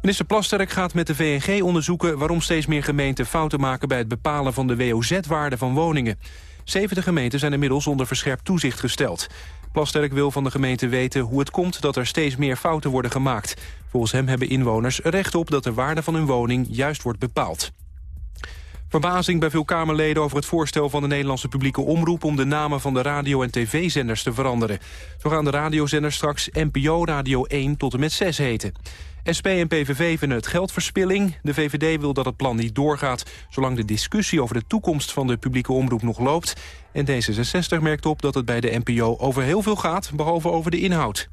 Speaker 2: Minister Plasterk gaat met de VNG onderzoeken waarom steeds meer gemeenten fouten maken bij het bepalen van de WOZ-waarde van woningen. 70 gemeenten zijn inmiddels onder verscherpt toezicht gesteld. Plasterk wil van de gemeente weten hoe het komt dat er steeds meer fouten worden gemaakt. Volgens hem hebben inwoners recht op dat de waarde van hun woning juist wordt bepaald. Verbazing bij veel Kamerleden over het voorstel van de Nederlandse publieke omroep... om de namen van de radio- en tv-zenders te veranderen. Zo gaan de radiozenders straks NPO Radio 1 tot en met 6 heten. SP en PVV vinden het geldverspilling. De VVD wil dat het plan niet doorgaat... zolang de discussie over de toekomst van de publieke omroep nog loopt. En D66 merkt op dat het bij de NPO over heel veel gaat... behalve over de inhoud.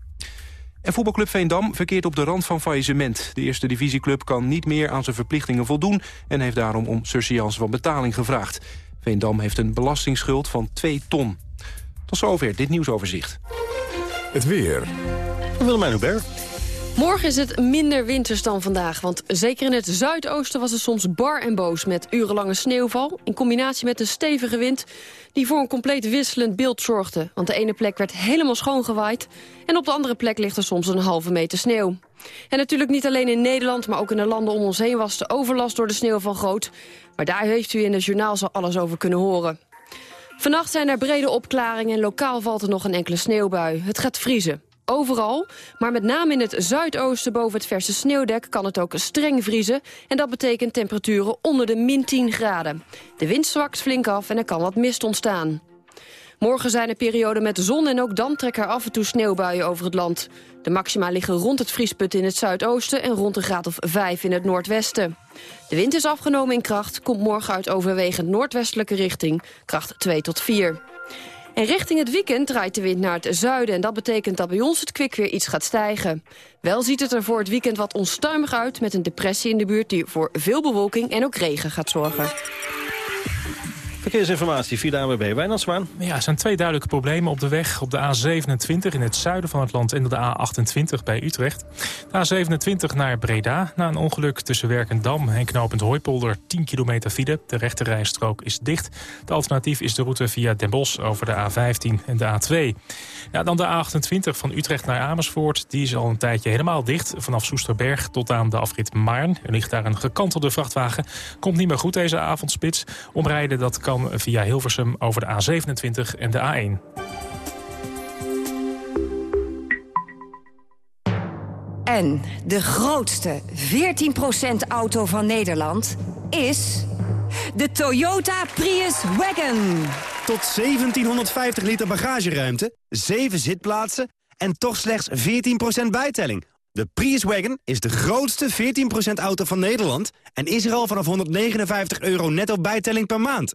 Speaker 2: En voetbalclub Veendam verkeert op de rand van faillissement. De eerste divisieclub kan niet meer aan zijn verplichtingen voldoen... en heeft daarom om surseance van betaling gevraagd. Veendam heeft een belastingsschuld van 2 ton. Tot zover dit nieuwsoverzicht.
Speaker 1: Het weer.
Speaker 14: Willemijn Hubert.
Speaker 34: Morgen is het minder winters dan vandaag, want zeker in het zuidoosten was het soms bar en boos met urenlange sneeuwval... in combinatie met een stevige wind die voor een compleet wisselend beeld zorgde. Want de ene plek werd helemaal schoongewaaid en op de andere plek ligt er soms een halve meter sneeuw. En natuurlijk niet alleen in Nederland, maar ook in de landen om ons heen was de overlast door de sneeuw van groot. Maar daar heeft u in het journaal zo alles over kunnen horen. Vannacht zijn er brede opklaringen en lokaal valt er nog een enkele sneeuwbui. Het gaat vriezen overal. Maar met name in het zuidoosten boven het verse sneeuwdek kan het ook streng vriezen. En dat betekent temperaturen onder de min 10 graden. De wind zwakt flink af en er kan wat mist ontstaan. Morgen zijn er perioden met zon en ook dan trekken er af en toe sneeuwbuien over het land. De maxima liggen rond het vriespunt in het zuidoosten en rond een graad of 5 in het noordwesten. De wind is afgenomen in kracht, komt morgen uit overwegend noordwestelijke richting, kracht 2 tot 4. En richting het weekend draait de wind naar het zuiden... en dat betekent dat bij ons het kwik weer iets gaat stijgen. Wel ziet het er voor het weekend wat onstuimig uit... met een depressie in de buurt die voor veel bewolking en ook regen gaat zorgen.
Speaker 14: Verkeersinformatie via de ANWB. Wijnandsmaan.
Speaker 6: Ja, er zijn twee duidelijke problemen op de weg. Op de A27 in het zuiden van het land en de A28 bij Utrecht. De A27 naar Breda. Na een ongeluk tussen Werkendam en knooppunt Hooipolder 10 kilometer file. De rechterrijstrook is dicht. De alternatief is de route via Den Bosch over de A15 en de A2. Ja, dan de A28 van Utrecht naar Amersfoort. Die is al een tijdje helemaal dicht. Vanaf Soesterberg tot aan de afrit Maarn. Er ligt daar een gekantelde vrachtwagen. Komt niet meer goed deze avondspits. Omrijden dat kan via Hilversum over de A27 en de A1.
Speaker 35: En de grootste 14% auto van Nederland is de Toyota Prius Wagon.
Speaker 36: Tot 1750 liter bagageruimte, 7 zitplaatsen en toch slechts 14% bijtelling. De Prius Wagon is de grootste 14% auto van Nederland... en is er al vanaf 159 euro netto bijtelling per maand.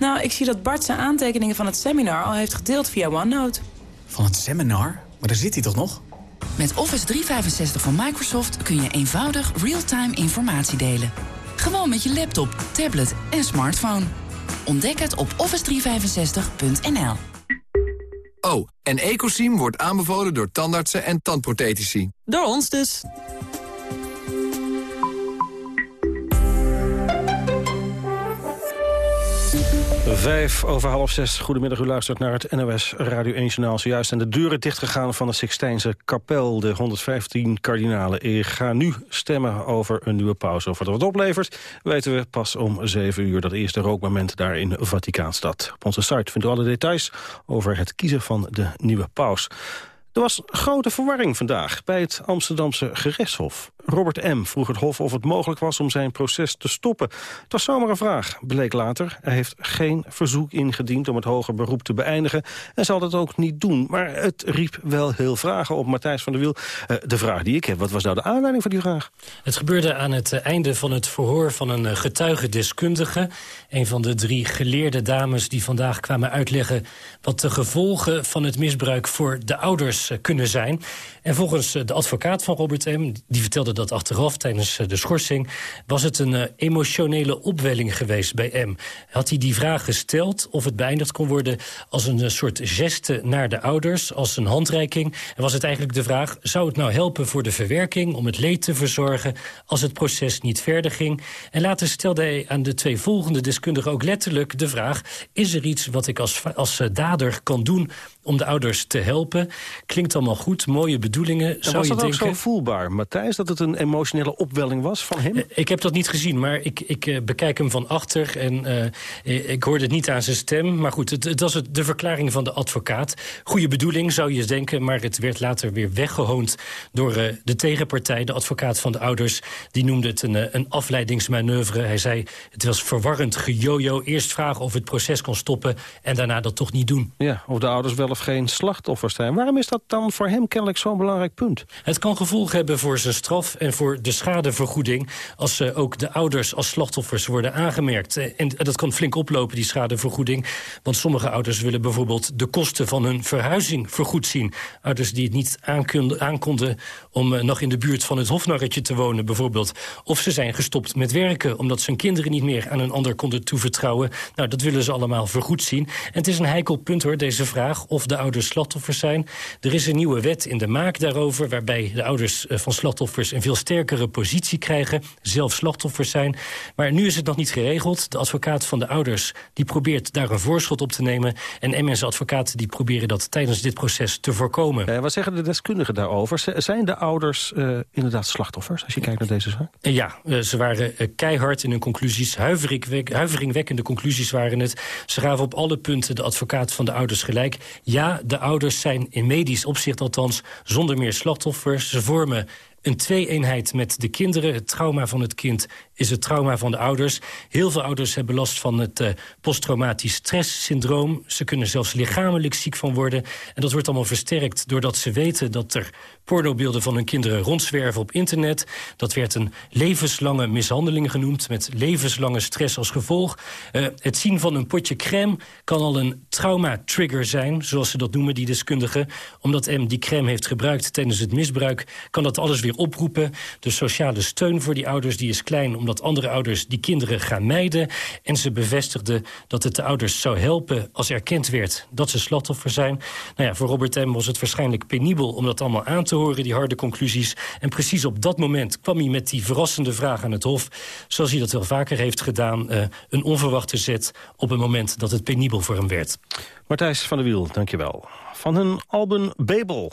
Speaker 37: Nou, ik zie dat Bart zijn aantekeningen van het seminar al heeft gedeeld via OneNote.
Speaker 2: Van het seminar? Maar daar zit hij toch nog?
Speaker 38: Met Office 365 van Microsoft kun je eenvoudig real-time informatie delen. Gewoon met je laptop, tablet en smartphone. Ontdek het op office365.nl.
Speaker 39: Oh, en Ecosim wordt aanbevolen door tandartsen en tandprothetici.
Speaker 37: Door ons dus.
Speaker 14: Vijf over half zes. Goedemiddag, u luistert naar het NOS Radio 1 Journaal. Zojuist zijn de deuren dichtgegaan van de Sixtijnse kapel. De 115 kardinalen. Ik ga nu stemmen over een nieuwe pauze. Of wat het oplevert, weten we pas om 7 uur. Dat eerste rookmoment daar in Vaticaanstad. Op onze site vindt u alle details over het kiezen van de nieuwe paus. Er was grote verwarring vandaag bij het Amsterdamse gerechtshof. Robert M. vroeg het Hof of het mogelijk was om zijn proces te stoppen. Het was zomaar een vraag, bleek later. Hij heeft geen verzoek ingediend om het hoger beroep te beëindigen... en zal dat ook niet doen. Maar het riep wel heel vragen op Matthijs van der Wiel. Uh, de vraag die ik heb, wat was nou de aanleiding van die vraag?
Speaker 40: Het gebeurde aan het uh, einde van het verhoor van een uh, getuigendeskundige. Een van de drie geleerde dames die vandaag kwamen uitleggen... wat de gevolgen van het misbruik voor de ouders kunnen zijn. En volgens de advocaat van Robert M., die vertelde dat achteraf tijdens de schorsing... was het een uh, emotionele opwelling geweest bij M. Had hij die vraag gesteld of het beëindigd kon worden... als een uh, soort geste naar de ouders, als een handreiking... en was het eigenlijk de vraag, zou het nou helpen voor de verwerking... om het leed te verzorgen als het proces niet verder ging? En later stelde hij aan de twee volgende deskundigen ook letterlijk de vraag... is er iets wat ik als, als dader kan doen om de ouders te helpen? Klinkt allemaal goed, mooie bedoelingen,
Speaker 14: en
Speaker 40: zou
Speaker 14: was
Speaker 40: je
Speaker 14: dat ook
Speaker 40: denken...
Speaker 14: zo voelbaar, Matthijs, dat het een emotionele opwelling was van hem?
Speaker 40: Ik heb dat niet gezien, maar ik, ik uh, bekijk hem van achter... en uh, ik hoorde het niet aan zijn stem. Maar goed, het, het was het, de verklaring van de advocaat. Goede bedoeling, zou je denken, maar het werd later weer weggehoond... door uh, de tegenpartij, de advocaat van de ouders. Die noemde het een, een afleidingsmanoeuvre. Hij zei, het was verwarrend gejojo. Eerst vragen of het proces kon stoppen en daarna dat toch niet doen.
Speaker 14: Ja, of de ouders wel of geen slachtoffers zijn. Waarom is dat dan voor hem kennelijk zo'n belangrijk punt?
Speaker 40: Het kan gevolg hebben voor zijn straf en voor de schadevergoeding... als uh, ook de ouders als slachtoffers worden aangemerkt. Uh, en dat kan flink oplopen, die schadevergoeding. Want sommige ouders willen bijvoorbeeld de kosten van hun verhuizing vergoed zien. Ouders die het niet aankonden, om nog in de buurt van het hofnarretje te wonen bijvoorbeeld. Of ze zijn gestopt met werken omdat ze hun kinderen niet meer aan een ander konden toevertrouwen. Nou, dat willen ze allemaal vergoed zien. En het is een heikel punt hoor, deze vraag, of de ouders slachtoffers zijn. Er is een nieuwe wet in de maak daarover... waarbij de ouders van slachtoffers een veel sterkere positie krijgen... zelf slachtoffers zijn. Maar nu is het nog niet geregeld. De advocaat van de ouders die probeert daar een voorschot op te nemen... en MS advocaten die proberen dat tijdens dit proces te voorkomen.
Speaker 14: Eh, wat zeggen de deskundigen daarover? Zijn de ouders uh, inderdaad slachtoffers, als je kijkt naar deze zaak?
Speaker 40: Ja, ze waren keihard in hun conclusies. Huiveringwek, huiveringwekkende conclusies waren het. Ze gaven op alle punten de advocaat van de ouders gelijk. Ja, de ouders zijn in medisch opzicht althans zonder meer slachtoffers. Ze vormen een twee-eenheid met de kinderen. Het trauma van het kind is het trauma van de ouders. Heel veel ouders hebben last van het uh, posttraumatisch stresssyndroom. Ze kunnen zelfs lichamelijk ziek van worden. En dat wordt allemaal versterkt doordat ze weten dat er pornobeelden van hun kinderen rondzwerven op internet. Dat werd een levenslange mishandeling genoemd... met levenslange stress als gevolg. Uh, het zien van een potje crème kan al een trauma-trigger zijn... zoals ze dat noemen, die deskundigen. Omdat M die crème heeft gebruikt tijdens het misbruik... kan dat alles weer oproepen. De sociale steun voor die ouders die is klein... omdat andere ouders die kinderen gaan mijden. En ze bevestigden dat het de ouders zou helpen... als erkend werd dat ze slachtoffer zijn. Nou ja, voor Robert M. was het waarschijnlijk penibel om dat allemaal aan te horen, die harde conclusies. En precies op dat moment kwam hij met die verrassende vraag aan het Hof... zoals hij dat wel vaker heeft gedaan, uh, een onverwachte zet... op een moment dat het penibel voor hem werd.
Speaker 14: Matthijs van der Wiel, dankjewel. Van hun album Babel,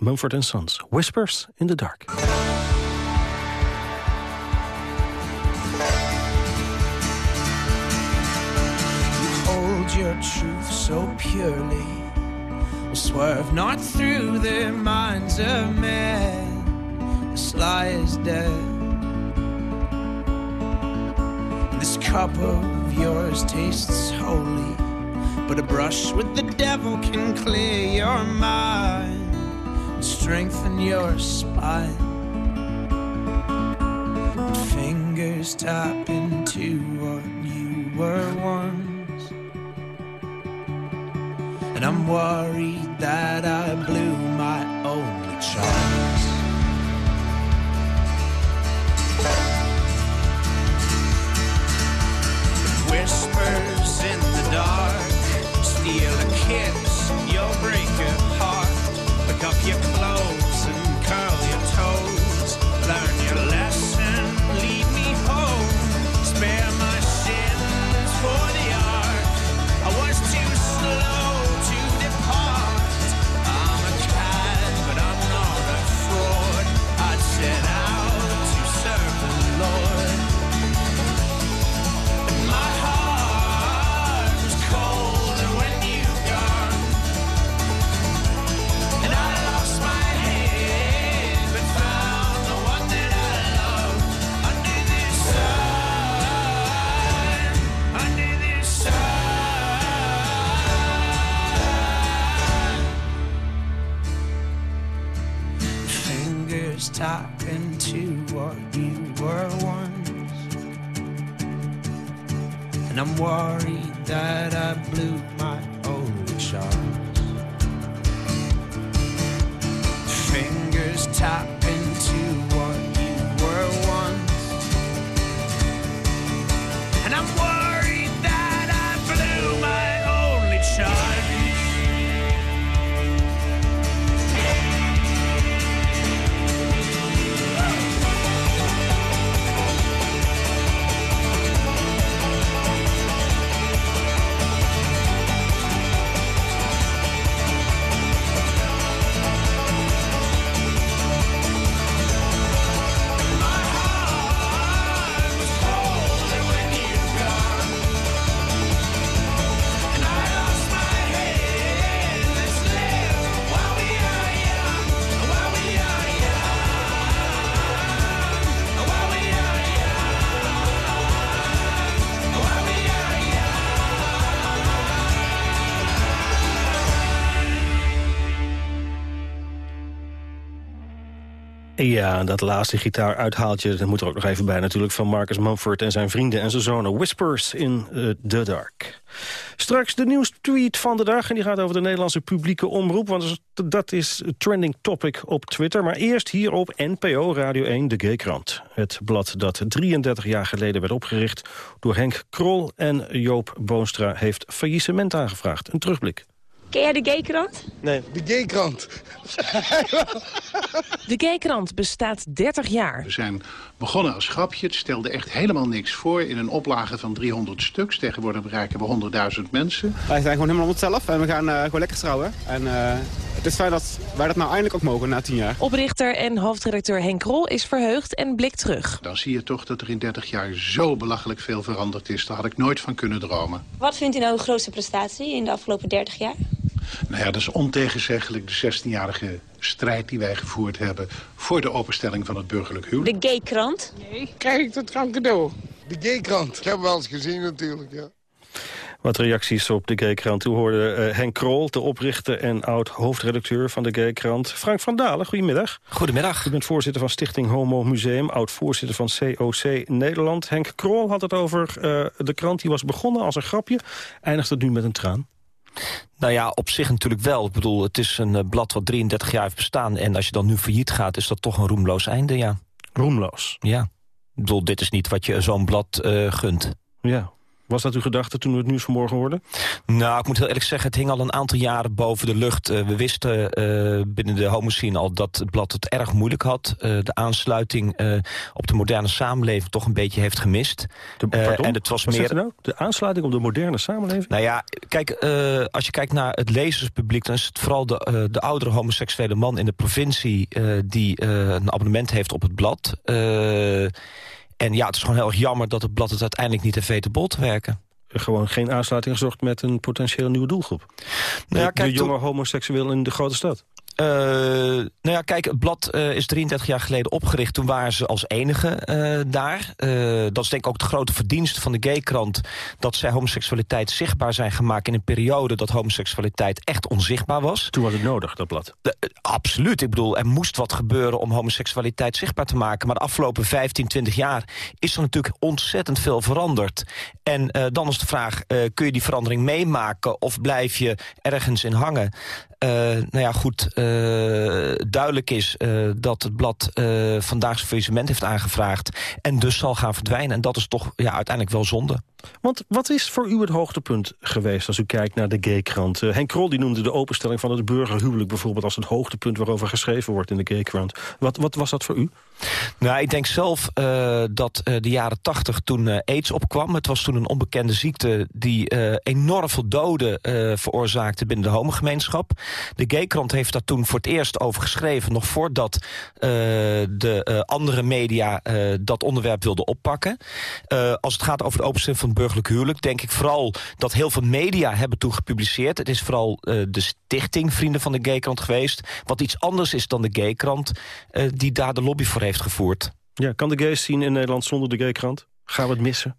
Speaker 14: Mumford & Sons, Whispers in the Dark.
Speaker 41: You hold your truth so purely will swerve not through the minds of men. This lie is dead. This cup of yours tastes holy, but a brush with the devil can clear your mind strengthen your spine. Fingers tap into what you were once. And I'm worried that I blew my only chance. Whispers in the dark, steal a kiss, you'll break apart up your clothes. I'm worried that I blew my only chance. Fingers tapping
Speaker 14: Ja, dat laatste gitaaruithaaltje, dat moet er ook nog even bij natuurlijk... van Marcus Mumford en zijn vrienden en zijn zonen. Whispers in uh, the Dark. Straks de nieuwstweet van de dag. En die gaat over de Nederlandse publieke omroep. Want dat is trending topic op Twitter. Maar eerst hier op NPO Radio 1, de Gaykrant. Het blad dat 33 jaar geleden werd opgericht... door Henk Krol en Joop Boonstra heeft faillissement aangevraagd. Een terugblik.
Speaker 42: Ken jij de Gaykrant?
Speaker 43: Nee. De Gaykrant.
Speaker 42: De Gaykrant bestaat 30 jaar.
Speaker 36: We zijn begonnen als grapje. Het stelde echt helemaal niks voor. In een oplage van 300 stuks. Tegenwoordig bereiken we 100.000 mensen.
Speaker 44: Wij zijn gewoon helemaal onszelf en we gaan uh, gewoon lekker trouwen. En uh, het is fijn dat wij dat nou eindelijk ook mogen na 10 jaar.
Speaker 42: Oprichter en hoofdredacteur Henk Krol is verheugd en blikt terug.
Speaker 36: Dan zie je toch dat er in 30 jaar zo belachelijk veel veranderd is. Daar had ik nooit van kunnen dromen.
Speaker 42: Wat vindt u nou de grootste prestatie in de afgelopen 30 jaar?
Speaker 36: Nou ja, dat is ontegenzeggelijk de 16-jarige strijd die wij gevoerd hebben... voor de openstelling van het burgerlijk huwelijk.
Speaker 42: De Gaykrant?
Speaker 44: Nee, krijg ik dat gewoon cadeau.
Speaker 43: De Gaykrant. Ik heb wel eens gezien natuurlijk, ja.
Speaker 14: Wat reacties op de Gaykrant. U hoorde uh, Henk Krol, de oprichter en oud-hoofdredacteur van de Gaykrant. Frank van Dalen, goedemiddag.
Speaker 45: Goedemiddag.
Speaker 14: U bent voorzitter van Stichting Homo Museum, oud-voorzitter van COC Nederland. Henk Krol had het over uh, de krant die was begonnen als een grapje. Eindigt het nu met een traan?
Speaker 45: Nou ja, op zich natuurlijk wel. Ik bedoel, het is een uh, blad wat 33 jaar heeft bestaan... en als je dan nu failliet gaat, is dat toch een roemloos einde, ja.
Speaker 14: Roemloos?
Speaker 45: Ja. Ik bedoel, dit is niet wat je zo'n blad uh, gunt.
Speaker 14: Ja. Was dat uw gedachte toen we het nieuws vanmorgen hoorden?
Speaker 45: Nou, ik moet heel eerlijk zeggen, het hing al een aantal jaren boven de lucht. Uh, we wisten uh, binnen de homoscene al dat het blad het erg moeilijk had. Uh, de aansluiting op de moderne samenleving toch een beetje heeft gemist.
Speaker 14: De, en het was
Speaker 45: Wat
Speaker 14: meer... Nou? De aansluiting op de moderne samenleving?
Speaker 45: Nou ja, kijk, als je kijkt naar het lezerspubliek... dan is het vooral de, de oudere homoseksuele man in de provincie... die een abonnement heeft op het blad... En ja, het is gewoon heel erg jammer dat het blad het uiteindelijk niet heeft weten bol te werken.
Speaker 14: Gewoon geen aansluiting gezocht met een potentieel nieuwe doelgroep.
Speaker 45: Nou ja,
Speaker 14: de,
Speaker 45: kijk,
Speaker 14: de jonge homoseksueel in de grote stad.
Speaker 45: Uh, nou ja, kijk, het blad uh, is 33 jaar geleden opgericht. Toen waren ze als enige uh, daar. dat is denk ik ook de grote verdienste van de gaykrant... dat zij homoseksualiteit zichtbaar zijn gemaakt... in een periode dat homoseksualiteit echt onzichtbaar was.
Speaker 14: Toen was het nodig, dat blad?
Speaker 45: absoluut. Ik bedoel, er moest wat gebeuren om homoseksualiteit zichtbaar te maken. Maar de afgelopen 15, 20 jaar is er natuurlijk ontzettend veel veranderd. En dan is de vraag, kun je die verandering meemaken... of blijf je ergens in hangen? nou ja, goed... Uh, duidelijk is uh, dat het blad uh, vandaag zijn faillissement heeft aangevraagd... en dus zal gaan verdwijnen. En dat is toch ja, uiteindelijk wel zonde.
Speaker 14: Want wat is voor u het hoogtepunt geweest als u kijkt naar de Gaykrant? Uh, Henk Krol die noemde de openstelling van het burgerhuwelijk bijvoorbeeld... als het hoogtepunt waarover geschreven wordt in de Gaykrant. Wat, wat was dat voor u?
Speaker 45: Nou, ik denk zelf uh, dat uh, de jaren tachtig toen aids opkwam. Het was toen een onbekende ziekte die enorm veel doden veroorzaakte binnen de homogemeenschap. De Gaykrant heeft daar toen voor het eerst over geschreven... nog voordat de andere media dat onderwerp wilden oppakken. als het gaat over de openstelling van het burgerlijk huwelijk... denk ik vooral dat heel veel media hebben toen gepubliceerd. Het is vooral de stichting Vrienden van de Gaykrant geweest... wat iets anders is dan de Gaykrant... die daar de lobby voor heeft gevoerd.
Speaker 14: Ja, kan de gays zien in Nederland zonder de gaykrant? Gaan we het missen?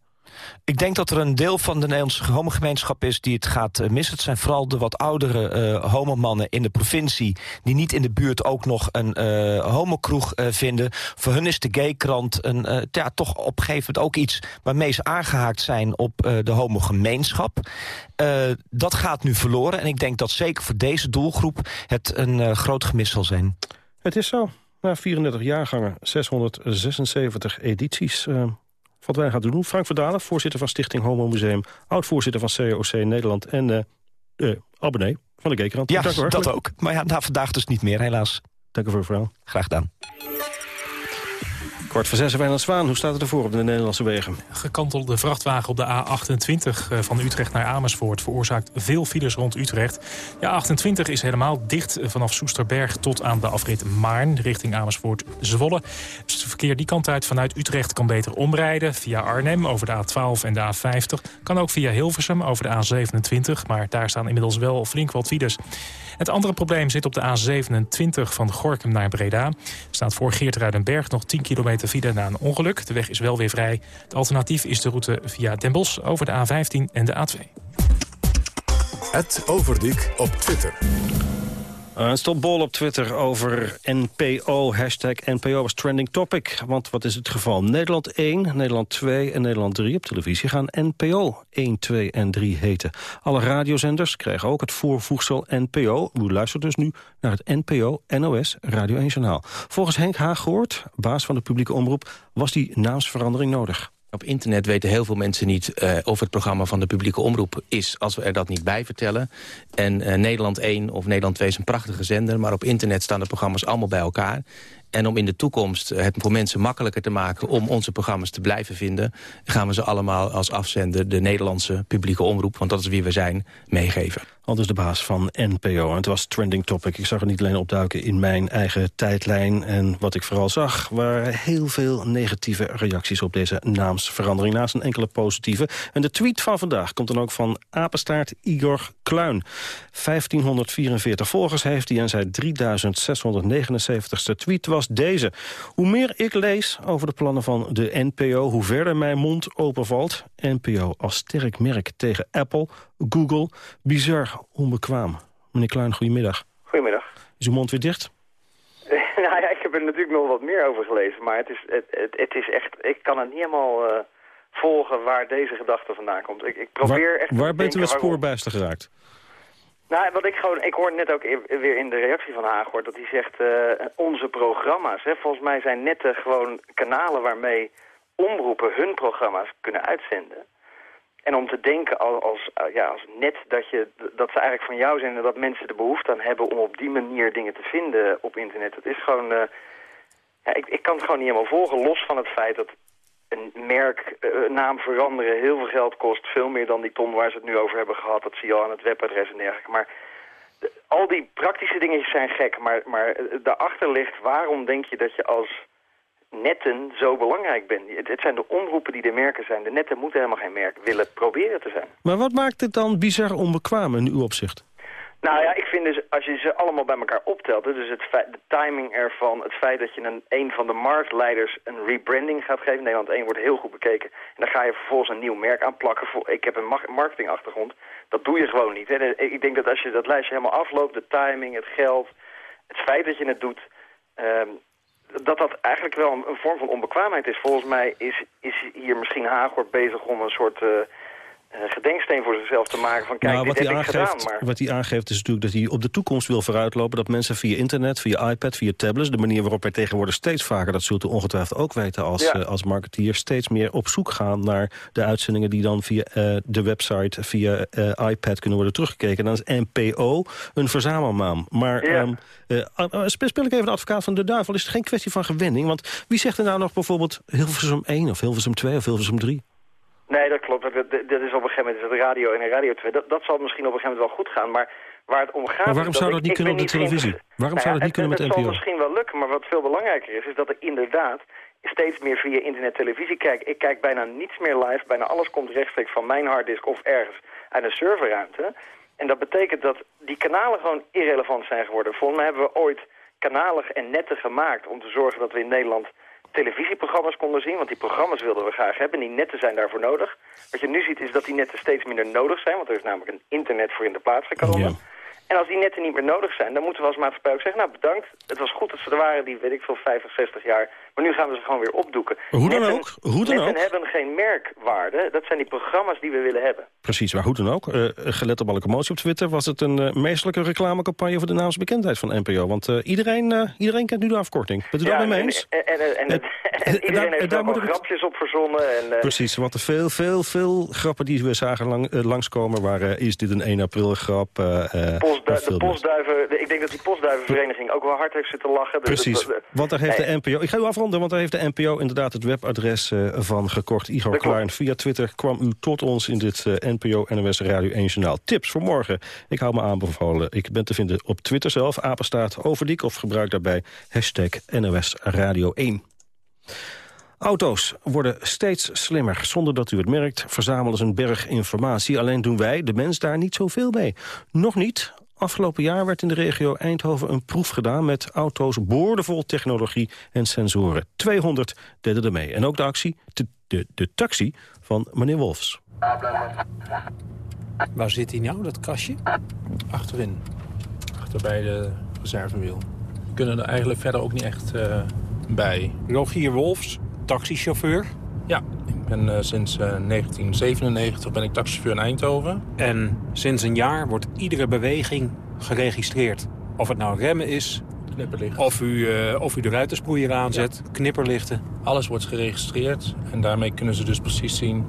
Speaker 45: Ik denk dat er een deel van de Nederlandse homogemeenschap is die het gaat uh, missen. Het zijn vooral de wat oudere uh, homomannen in de provincie... die niet in de buurt ook nog een uh, homokroeg vinden. Voor hun is de gaykrant een, ja, toch op een gegeven moment ook iets... waarmee ze aangehaakt zijn op de homogemeenschap. dat gaat nu verloren en ik denk dat zeker voor deze doelgroep... het een groot gemis zal zijn.
Speaker 14: Het is zo. Na 34 jaargangen, 676 edities. Wat wij gaan doen. Frank Verdalen, voorzitter van Stichting Homo Museum... oud-voorzitter van COC Nederland en uh, uh, abonnee van de Gekerand.
Speaker 45: Ja, Dank dat ook. Maar ja, na vandaag dus niet meer, helaas.
Speaker 14: Dank u voor uw verhaal.
Speaker 45: Graag gedaan.
Speaker 14: Kwart voor zes, Wijnand Zwaan. Hoe staat het ervoor op de Nederlandse wegen?
Speaker 6: Gekantelde vrachtwagen op de A28 eh, van Utrecht naar Amersfoort... veroorzaakt veel files rond Utrecht. De A28 is helemaal dicht vanaf Soesterberg tot aan de afrit Maarn... richting Amersfoort-Zwolle. Dus het verkeer die kant uit vanuit Utrecht kan beter omrijden... via Arnhem over de A12 en de A50. Kan ook via Hilversum over de A27, maar daar staan inmiddels wel flink wat files. Het andere probleem zit op de A27 van Gorkum naar Breda. Staat voor Geertruidenberg nog 10 kilometer file na een ongeluk. De weg is wel weer vrij. Het alternatief is de route via Den Bosch over de A15 en de A2.
Speaker 1: Het Overdiek op Twitter.
Speaker 14: Uh, het stond bol op Twitter over NPO. Hashtag NPO was trending topic. Want wat is het geval? Nederland 1, Nederland 2 en Nederland 3 op televisie gaan NPO 1, 2 en 3 heten. Alle radiozenders krijgen ook het voorvoegsel NPO. U luistert dus nu naar het NPO NOS Radio 1 Journaal. Volgens Henk Haaghoort, baas van de publieke omroep, was die naamsverandering nodig.
Speaker 46: Op internet weten heel veel mensen niet uh, of het programma van de publieke omroep is... als we er dat niet bij vertellen. En uh, Nederland 1 of Nederland 2 is een prachtige zender... maar op internet staan de programma's allemaal bij elkaar. En om in de toekomst het voor mensen makkelijker te maken... om onze programma's te blijven vinden... gaan we ze allemaal als afzender de Nederlandse publieke omroep... want dat is wie we zijn, meegeven.
Speaker 14: Al dus de baas van NPO. En het was trending topic. Ik zag het niet alleen opduiken in mijn eigen tijdlijn. En wat ik vooral zag, waren heel veel negatieve reacties op deze naamsverandering. Naast een enkele positieve. En de tweet van vandaag komt dan ook van apenstaart Igor Kluin. 1544 volgers heeft hij en zijn 3679ste tweet was deze. Hoe meer ik lees over de plannen van de NPO, hoe verder mijn mond openvalt. NPO als sterk merk tegen Apple, Google. Bizar onbekwaam. Meneer Kluin, goedemiddag.
Speaker 47: Goedemiddag.
Speaker 14: Is uw mond weer dicht?
Speaker 47: nou ja, ik heb er natuurlijk nog wat meer over gelezen. Maar het is, het, het, het is echt... Ik kan het niet helemaal uh, volgen waar deze gedachte vandaan komt. Ik, ik probeer
Speaker 14: waar,
Speaker 47: echt...
Speaker 14: Waar bent u het spoorbijster geraakt?
Speaker 47: Nou, wat ik gewoon, ik hoor net ook weer in de reactie van Haaghoort dat hij zegt uh, onze programma's. Hè, volgens mij zijn netten gewoon kanalen waarmee omroepen hun programma's kunnen uitzenden. En om te denken als, uh, ja, als net dat, je, dat ze eigenlijk van jou zijn en dat mensen de behoefte aan hebben om op die manier dingen te vinden op internet. Dat is gewoon, uh, ja, ik, ik kan het gewoon niet helemaal volgen, los van het feit dat een merknaam uh, veranderen heel veel geld kost. Veel meer dan die ton waar ze het nu over hebben gehad. Dat zie je al aan het webadres en dergelijke. Maar al die praktische dingetjes zijn gek. Maar, maar daarachter ligt, waarom denk je dat je als netten zo belangrijk bent? Het, zijn de omroepen die de merken zijn. De netten moeten helemaal geen merk willen proberen te zijn.
Speaker 14: Maar wat maakt het dan bizar onbekwaam in uw opzicht?
Speaker 47: Nou ja, ik vind dus, als je ze allemaal bij elkaar optelt... dus het feit, de timing ervan, het feit dat je een, een van de marktleiders een rebranding gaat geven... Nederland 1 wordt heel goed bekeken... en dan ga je vervolgens een nieuw merk aanplakken. Ik heb een marketingachtergrond, dat doe je gewoon niet. Hè. Ik denk dat als je dat lijstje helemaal afloopt, de timing, het geld... het feit dat je het doet... Um, dat dat eigenlijk wel een, vorm van onbekwaamheid is. Volgens mij is, is hier misschien Hagort bezig om een soort... Uh, uh, gedenksteen voor zichzelf te maken van kijk,
Speaker 14: Nou, wat
Speaker 47: dit ik gedaan.
Speaker 14: aangeeft,
Speaker 47: Maar
Speaker 14: wat hij aangeeft is natuurlijk dat hij op de toekomst wil vooruitlopen... dat mensen via internet, via iPad, via tablets... de manier waarop wij tegenwoordig steeds vaker... dat zult u ongetwijfeld ook weten als,
Speaker 47: Ja.
Speaker 14: eh, als marketeer... steeds meer op zoek gaan naar de uitzendingen... die dan via eh, de website, via eh, iPad kunnen worden teruggekeken. Dan is NPO een verzamelnaam. Maar
Speaker 47: Ja.
Speaker 14: ehm, eh, speel ik even de advocaat van de duivel. Is het geen kwestie van gewenning? Want wie zegt er nou nog bijvoorbeeld Hilversum 1 of Hilversum 2 of Hilversum 3?
Speaker 47: Nee, dat klopt. Dat, is op een gegeven moment is het radio en radio 2. Dat, dat zal misschien op een gegeven moment wel goed gaan. Maar waar het om gaat...
Speaker 14: Maar waarom zou dat niet kunnen op de televisie? Waarom
Speaker 47: Nou
Speaker 14: zou dat niet kunnen met
Speaker 47: het, het
Speaker 14: NPO?
Speaker 47: zal misschien wel lukken, maar wat veel belangrijker is... is dat er inderdaad steeds meer via internet televisie kijkt. Ik kijk bijna niets meer live. Bijna alles komt rechtstreeks van mijn harddisk of ergens uit een serverruimte. En dat betekent dat die kanalen gewoon irrelevant zijn geworden. Volgens mij hebben we ooit kanalen en netten gemaakt... om te zorgen dat we in Nederland televisieprogramma's konden zien. Want die programma's wilden we graag hebben. Die netten zijn daarvoor nodig. Wat je nu ziet is dat die netten steeds minder nodig zijn. Want er is namelijk een internet voor in de plaats gekomen. En als die netten niet meer nodig zijn, dan moeten we als maatschappij ook zeggen... nou, bedankt, het was goed dat ze er waren, die weet ik veel, 50, 60 jaar. Maar nu gaan we ze gewoon weer opdoeken.
Speaker 14: Hoe dan
Speaker 47: Netten-
Speaker 14: ook, hoe dan ook.
Speaker 47: hebben geen merkwaarde. Dat zijn die programma's die we willen hebben.
Speaker 14: Precies, maar hoe dan ook. eh, gelet op alle commotie op Twitter... was het een eh, meestelijke reclamecampagne voor de naamsbekendheid van NPO. Want eh, iedereen, iedereen kent nu de afkorting. Bent u daar
Speaker 47: Ja,
Speaker 14: mee eens?
Speaker 47: en, en, en, en,
Speaker 14: daar-
Speaker 47: iedereen heeft
Speaker 14: daar ik het-
Speaker 47: grapjes op verzonnen. En,
Speaker 14: Precies, want er veel, veel, veel grappen die we zagen lang, langskomen... waren, is dit een 1 april grap?
Speaker 47: postdu- de postduiven, de- ik denk dat die postduivenvereniging ook wel hard heeft zitten lachen. Dus
Speaker 14: Precies,
Speaker 47: dat-
Speaker 14: want daar heeft
Speaker 47: Nee.
Speaker 14: de NPO... Ik ga u want daar heeft de NPO inderdaad het webadres eh, van gekort. Igor. Klein, via Twitter kwam u tot ons in dit eh, NPO NOS Radio 1 Journaal. Tips voor morgen. Ik hou me aanbevolen. Ik ben te vinden op Twitter zelf, apenstaat Overdiek... of gebruik daarbij hashtag NOS Radio 1. Auto's worden steeds slimmer. Zonder dat u het merkt, verzamelen ze een berg informatie. Alleen doen wij, de mens, daar niet zoveel mee. Nog niet. Afgelopen jaar werd in de regio Eindhoven een proef gedaan... met auto's boordevol technologie en sensoren. 200 deden er mee. En ook de actie, de, de, de taxi van meneer Wolfs.
Speaker 19: Waar zit hij nou, dat kastje?
Speaker 48: Achterin. Achter bij de reservewiel. We kunnen er eigenlijk verder ook niet echt eh, bij.
Speaker 19: Rogier Wolfs, taxichauffeur.
Speaker 48: Ja, ik ben eh, sinds eh, 1997 ben ik taxichauffeur in Eindhoven.
Speaker 19: En sinds een jaar wordt iedere beweging geregistreerd. Of het nou remmen is, of u, eh, of u de ruitensproeier aanzet, knipperlichten.
Speaker 48: Alles wordt geregistreerd en daarmee kunnen ze dus precies zien...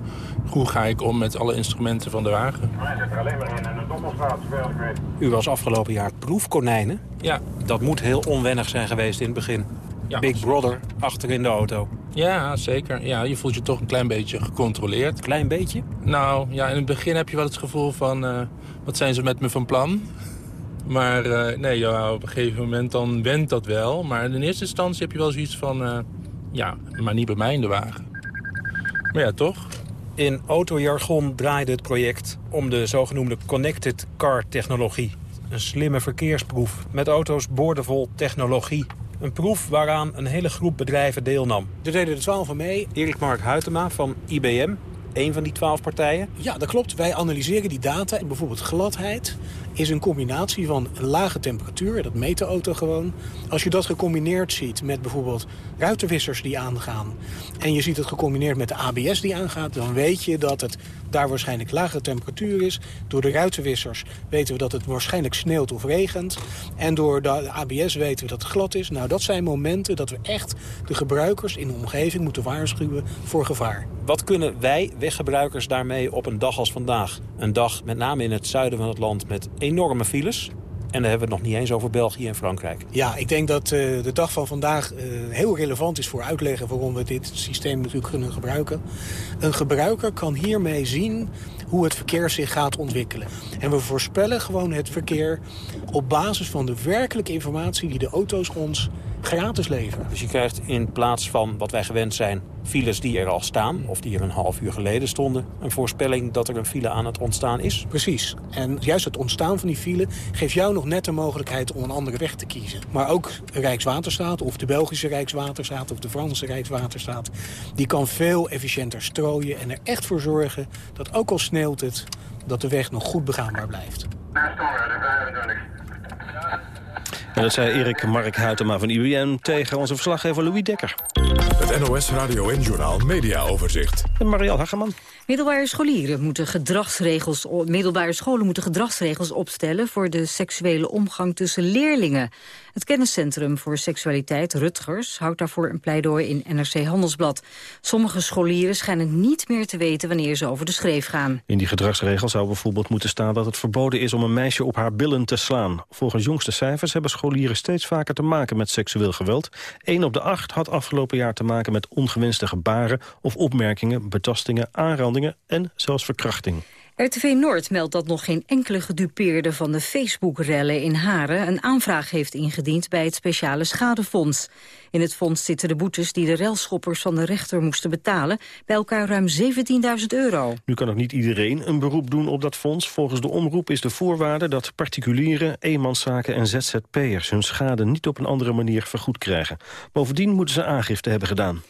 Speaker 48: hoe ga ik om met alle instrumenten van de wagen.
Speaker 19: Wij zitten er alleen maar in en een doppelstraat, zover ik weet. U was afgelopen jaar proefkonijnen.
Speaker 48: Ja.
Speaker 19: Dat moet heel onwennig zijn geweest in het begin.
Speaker 48: Ja.
Speaker 19: Big Brother achter in de auto.
Speaker 48: Ja, zeker. Ja, je voelt je toch een klein beetje gecontroleerd.
Speaker 19: Klein beetje?
Speaker 48: Nou, ja, in het begin heb je wel het gevoel van... eh, wat zijn ze met me van plan? Maar eh, nee, ja, op een gegeven moment dan went dat wel. Maar in eerste instantie heb je wel zoiets van... eh, ja, maar niet bij mij in de wagen. Maar ja, toch?
Speaker 19: In autojargon draaide het project om de zogenoemde Connected Car technologie. Een slimme verkeersproef met auto's boordevol technologie. Een proef waaraan een hele groep bedrijven deelnam. Er deden er twaalf van mee. Erik Mark Huytema van IBM, een van die twaalf partijen.
Speaker 49: Ja, dat klopt. Wij analyseren die data. En bijvoorbeeld gladheid is een combinatie van lage temperatuur. Dat meet de auto gewoon. Als je dat gecombineerd ziet met bijvoorbeeld ruitenwissers die aangaan... en je ziet het gecombineerd met de ABS die aangaat... dan weet je dat het daar waarschijnlijk lagere temperatuur is. Door de ruitenwissers weten we dat het waarschijnlijk sneeuwt of regent. En door de ABS weten we dat het glad is. Nou, dat zijn momenten dat we echt de gebruikers in de omgeving moeten waarschuwen voor gevaar.
Speaker 19: Wat kunnen wij weggebruikers daarmee op een dag als vandaag? Een dag met name in het zuiden van het land met enorme files. En dan hebben we het nog niet eens over België en Frankrijk.
Speaker 49: Ja, ik denk dat eh, de dag van vandaag eh, heel relevant is voor uitleggen... waarom we dit systeem natuurlijk kunnen gebruiken. Een gebruiker kan hiermee zien hoe het verkeer zich gaat ontwikkelen. En we voorspellen gewoon het verkeer op basis van de werkelijke informatie... die de auto's ons gratis leveren.
Speaker 19: Dus je krijgt in plaats van wat wij gewend zijn... files die er al staan, of die er een half uur geleden stonden... een voorspelling dat er een file aan het ontstaan is?
Speaker 49: Precies. En juist het ontstaan van die file geeft jou nog net de mogelijkheid om een andere weg te kiezen. Maar ook Rijkswaterstaat of de Belgische Rijkswaterstaat of de Franse Rijkswaterstaat... die kan veel efficiënter strooien en er echt voor zorgen dat ook al sneeuwt het... dat de weg nog goed begaanbaar blijft.
Speaker 14: En dat zei Erik Mark Huytema van IBM tegen onze verslaggever Louis Dekker.
Speaker 1: Het NOS Radio en Journaal Media Overzicht.
Speaker 14: Marielle Hageman.
Speaker 50: Middelbare, scholieren moeten gedragsregels, middelbare scholen moeten gedragsregels opstellen... voor de seksuele omgang tussen leerlingen. Het kenniscentrum voor seksualiteit, Rutgers, houdt daarvoor een pleidooi in NRC Handelsblad. Sommige scholieren schijnen niet meer te weten wanneer ze over de schreef gaan.
Speaker 14: In die gedragsregel zou bijvoorbeeld moeten staan dat het verboden is om een meisje op haar billen te slaan. Volgens jongste cijfers hebben scholieren steeds vaker te maken met seksueel geweld. Eén op de acht had afgelopen jaar te maken met ongewenste gebaren of opmerkingen, betastingen, aanrandingen en zelfs verkrachting.
Speaker 50: RTV Noord meldt dat nog geen enkele gedupeerde van de Facebook-rellen in Haren een aanvraag heeft ingediend bij het speciale schadefonds. In het fonds zitten de boetes die de relschoppers van de rechter moesten betalen, bij elkaar ruim 17.000 euro.
Speaker 14: Nu kan ook niet iedereen een beroep doen op dat fonds. Volgens de omroep is de voorwaarde dat particulieren, eenmanszaken en ZZP'ers hun schade niet op een andere manier vergoed krijgen. Bovendien moeten ze aangifte hebben gedaan.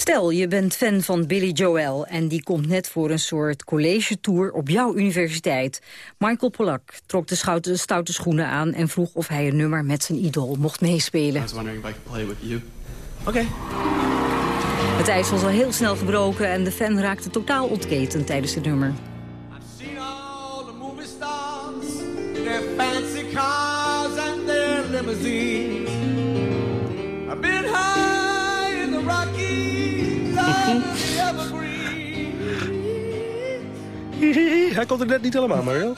Speaker 50: Stel, je bent fan van Billy Joel en die komt net voor een soort college-tour op jouw universiteit. Michael Pollack trok de stoute, stoute schoenen aan en vroeg of hij een nummer met zijn idool mocht meespelen.
Speaker 51: I was wondering if I could play with you. Oké.
Speaker 50: Het ijs was al heel snel gebroken en de fan raakte totaal ontketend tijdens het nummer.
Speaker 52: Their fancy cars and their limousines. I've been high
Speaker 14: Hij komt er net niet helemaal, Mario.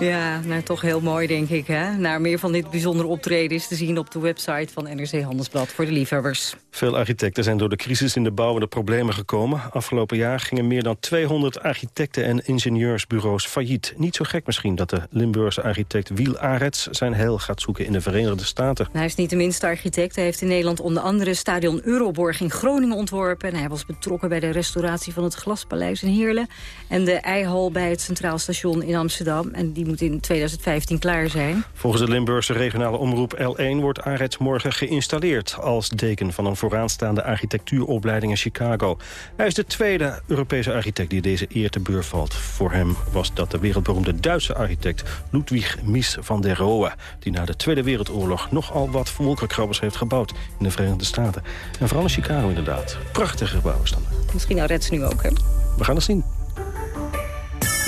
Speaker 50: Ja, nou toch heel mooi denk ik. Hè? Naar meer van dit bijzondere optreden is te zien op de website van NRC Handelsblad voor de liefhebbers.
Speaker 14: Veel architecten zijn door de crisis in de bouw in de problemen gekomen. Afgelopen jaar gingen meer dan 200 architecten en ingenieursbureaus failliet. Niet zo gek misschien dat de Limburgse architect Wiel Arets zijn heil gaat zoeken in de Verenigde Staten.
Speaker 50: Hij is niet de minste architect. Hij heeft in Nederland onder andere stadion Euroborg in Groningen ontworpen. En hij was betrokken bij de restauratie van het Glaspaleis in Heerlen. En de Eihal bij het Centraal Station in Amsterdam. En die moet in 2015 klaar zijn.
Speaker 14: Volgens de Limburgse regionale omroep L1 wordt Arets morgen geïnstalleerd... als deken van een vooraanstaande architectuuropleiding in Chicago. Hij is de tweede Europese architect die deze eer te beur valt. Voor hem was dat de wereldberoemde Duitse architect Ludwig Mies van der Rohe... die na de Tweede Wereldoorlog nogal wat wolkenkrabbers heeft gebouwd in de Verenigde Staten. En vooral in Chicago inderdaad. Prachtige gebouwen staan.
Speaker 50: Misschien Arets nu ook, hè?
Speaker 14: We gaan het zien.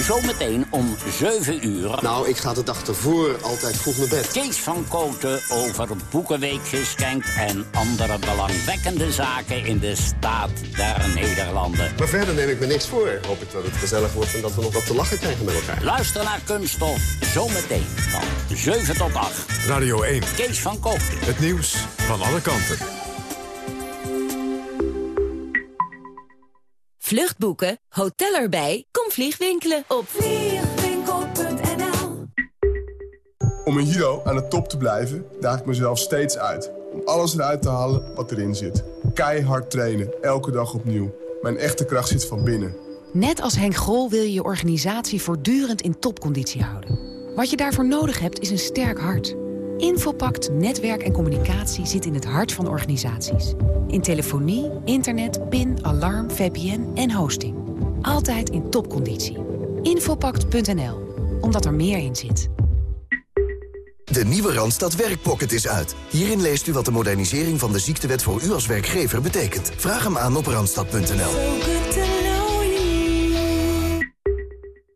Speaker 53: Zometeen om 7 uur.
Speaker 43: Nou, ik ga de dag ervoor altijd vroeg naar bed.
Speaker 53: Kees van Koten over Boekenweekgeschenk en andere belangwekkende zaken in de staat der Nederlanden.
Speaker 43: Maar verder neem ik me niks voor. Hoop ik dat het gezellig wordt en dat we nog wat te lachen krijgen met elkaar.
Speaker 53: Luister naar Kunststof, zometeen van 7 tot 8.
Speaker 1: Radio 1.
Speaker 53: Kees van Koten.
Speaker 1: Het nieuws van alle kanten.
Speaker 37: Vluchtboeken, hotel erbij, kom vliegwinkelen op vliegwinkel.nl
Speaker 20: Om in judo aan de top te blijven, daag ik mezelf steeds uit. Om alles eruit te halen wat erin zit. Keihard trainen, elke dag opnieuw. Mijn echte kracht zit van binnen.
Speaker 46: Net als Henk Grol wil je je organisatie voortdurend in topconditie houden. Wat je daarvoor nodig hebt is een sterk hart. Infopact Netwerk en Communicatie zit in het hart van organisaties. In telefonie, internet, PIN, alarm, VPN en hosting. Altijd in topconditie. Infopact.nl, omdat er meer in zit.
Speaker 54: De nieuwe Randstad Werkpocket is uit. Hierin leest u wat de modernisering van de ziektewet voor u als werkgever betekent. Vraag hem aan op randstad.nl.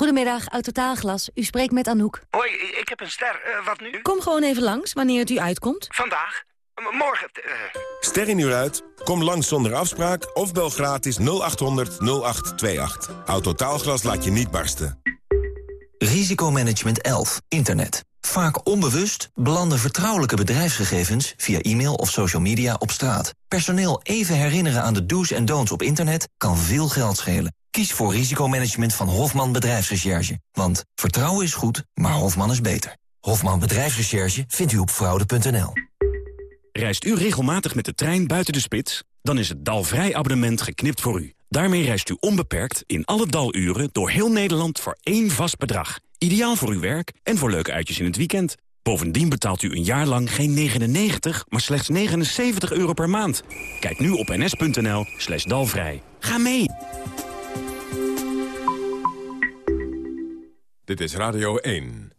Speaker 55: Goedemiddag, Autotaalglas. U spreekt met Anouk.
Speaker 56: Hoi, ik heb een ster. Uh, wat nu?
Speaker 55: Kom gewoon even langs, wanneer het u uitkomt.
Speaker 56: Vandaag? M morgen? Uh...
Speaker 57: Ster in uur uit? Kom langs zonder afspraak of bel gratis 0800 0828. Autotaalglas laat je niet barsten.
Speaker 58: Risicomanagement 11. Internet. Vaak onbewust belanden vertrouwelijke bedrijfsgegevens via e-mail of social media op straat. Personeel even herinneren aan de do's en don'ts op internet kan veel geld schelen. Kies voor risicomanagement van Hofman Bedrijfsrecherche. Want vertrouwen is goed, maar Hofman is beter. Hofman Bedrijfsrecherche vindt u op fraude.nl.
Speaker 29: Reist u regelmatig met de trein buiten de spits? Dan is het Dalvrij abonnement geknipt voor u. Daarmee reist u onbeperkt in alle daluren door heel Nederland voor één vast bedrag. Ideaal voor uw werk en voor leuke uitjes in het weekend. Bovendien betaalt u een jaar lang geen 99, maar slechts 79 euro per maand. Kijk nu op ns.nl slash dalvrij. Ga mee!
Speaker 1: Dit is Radio 1.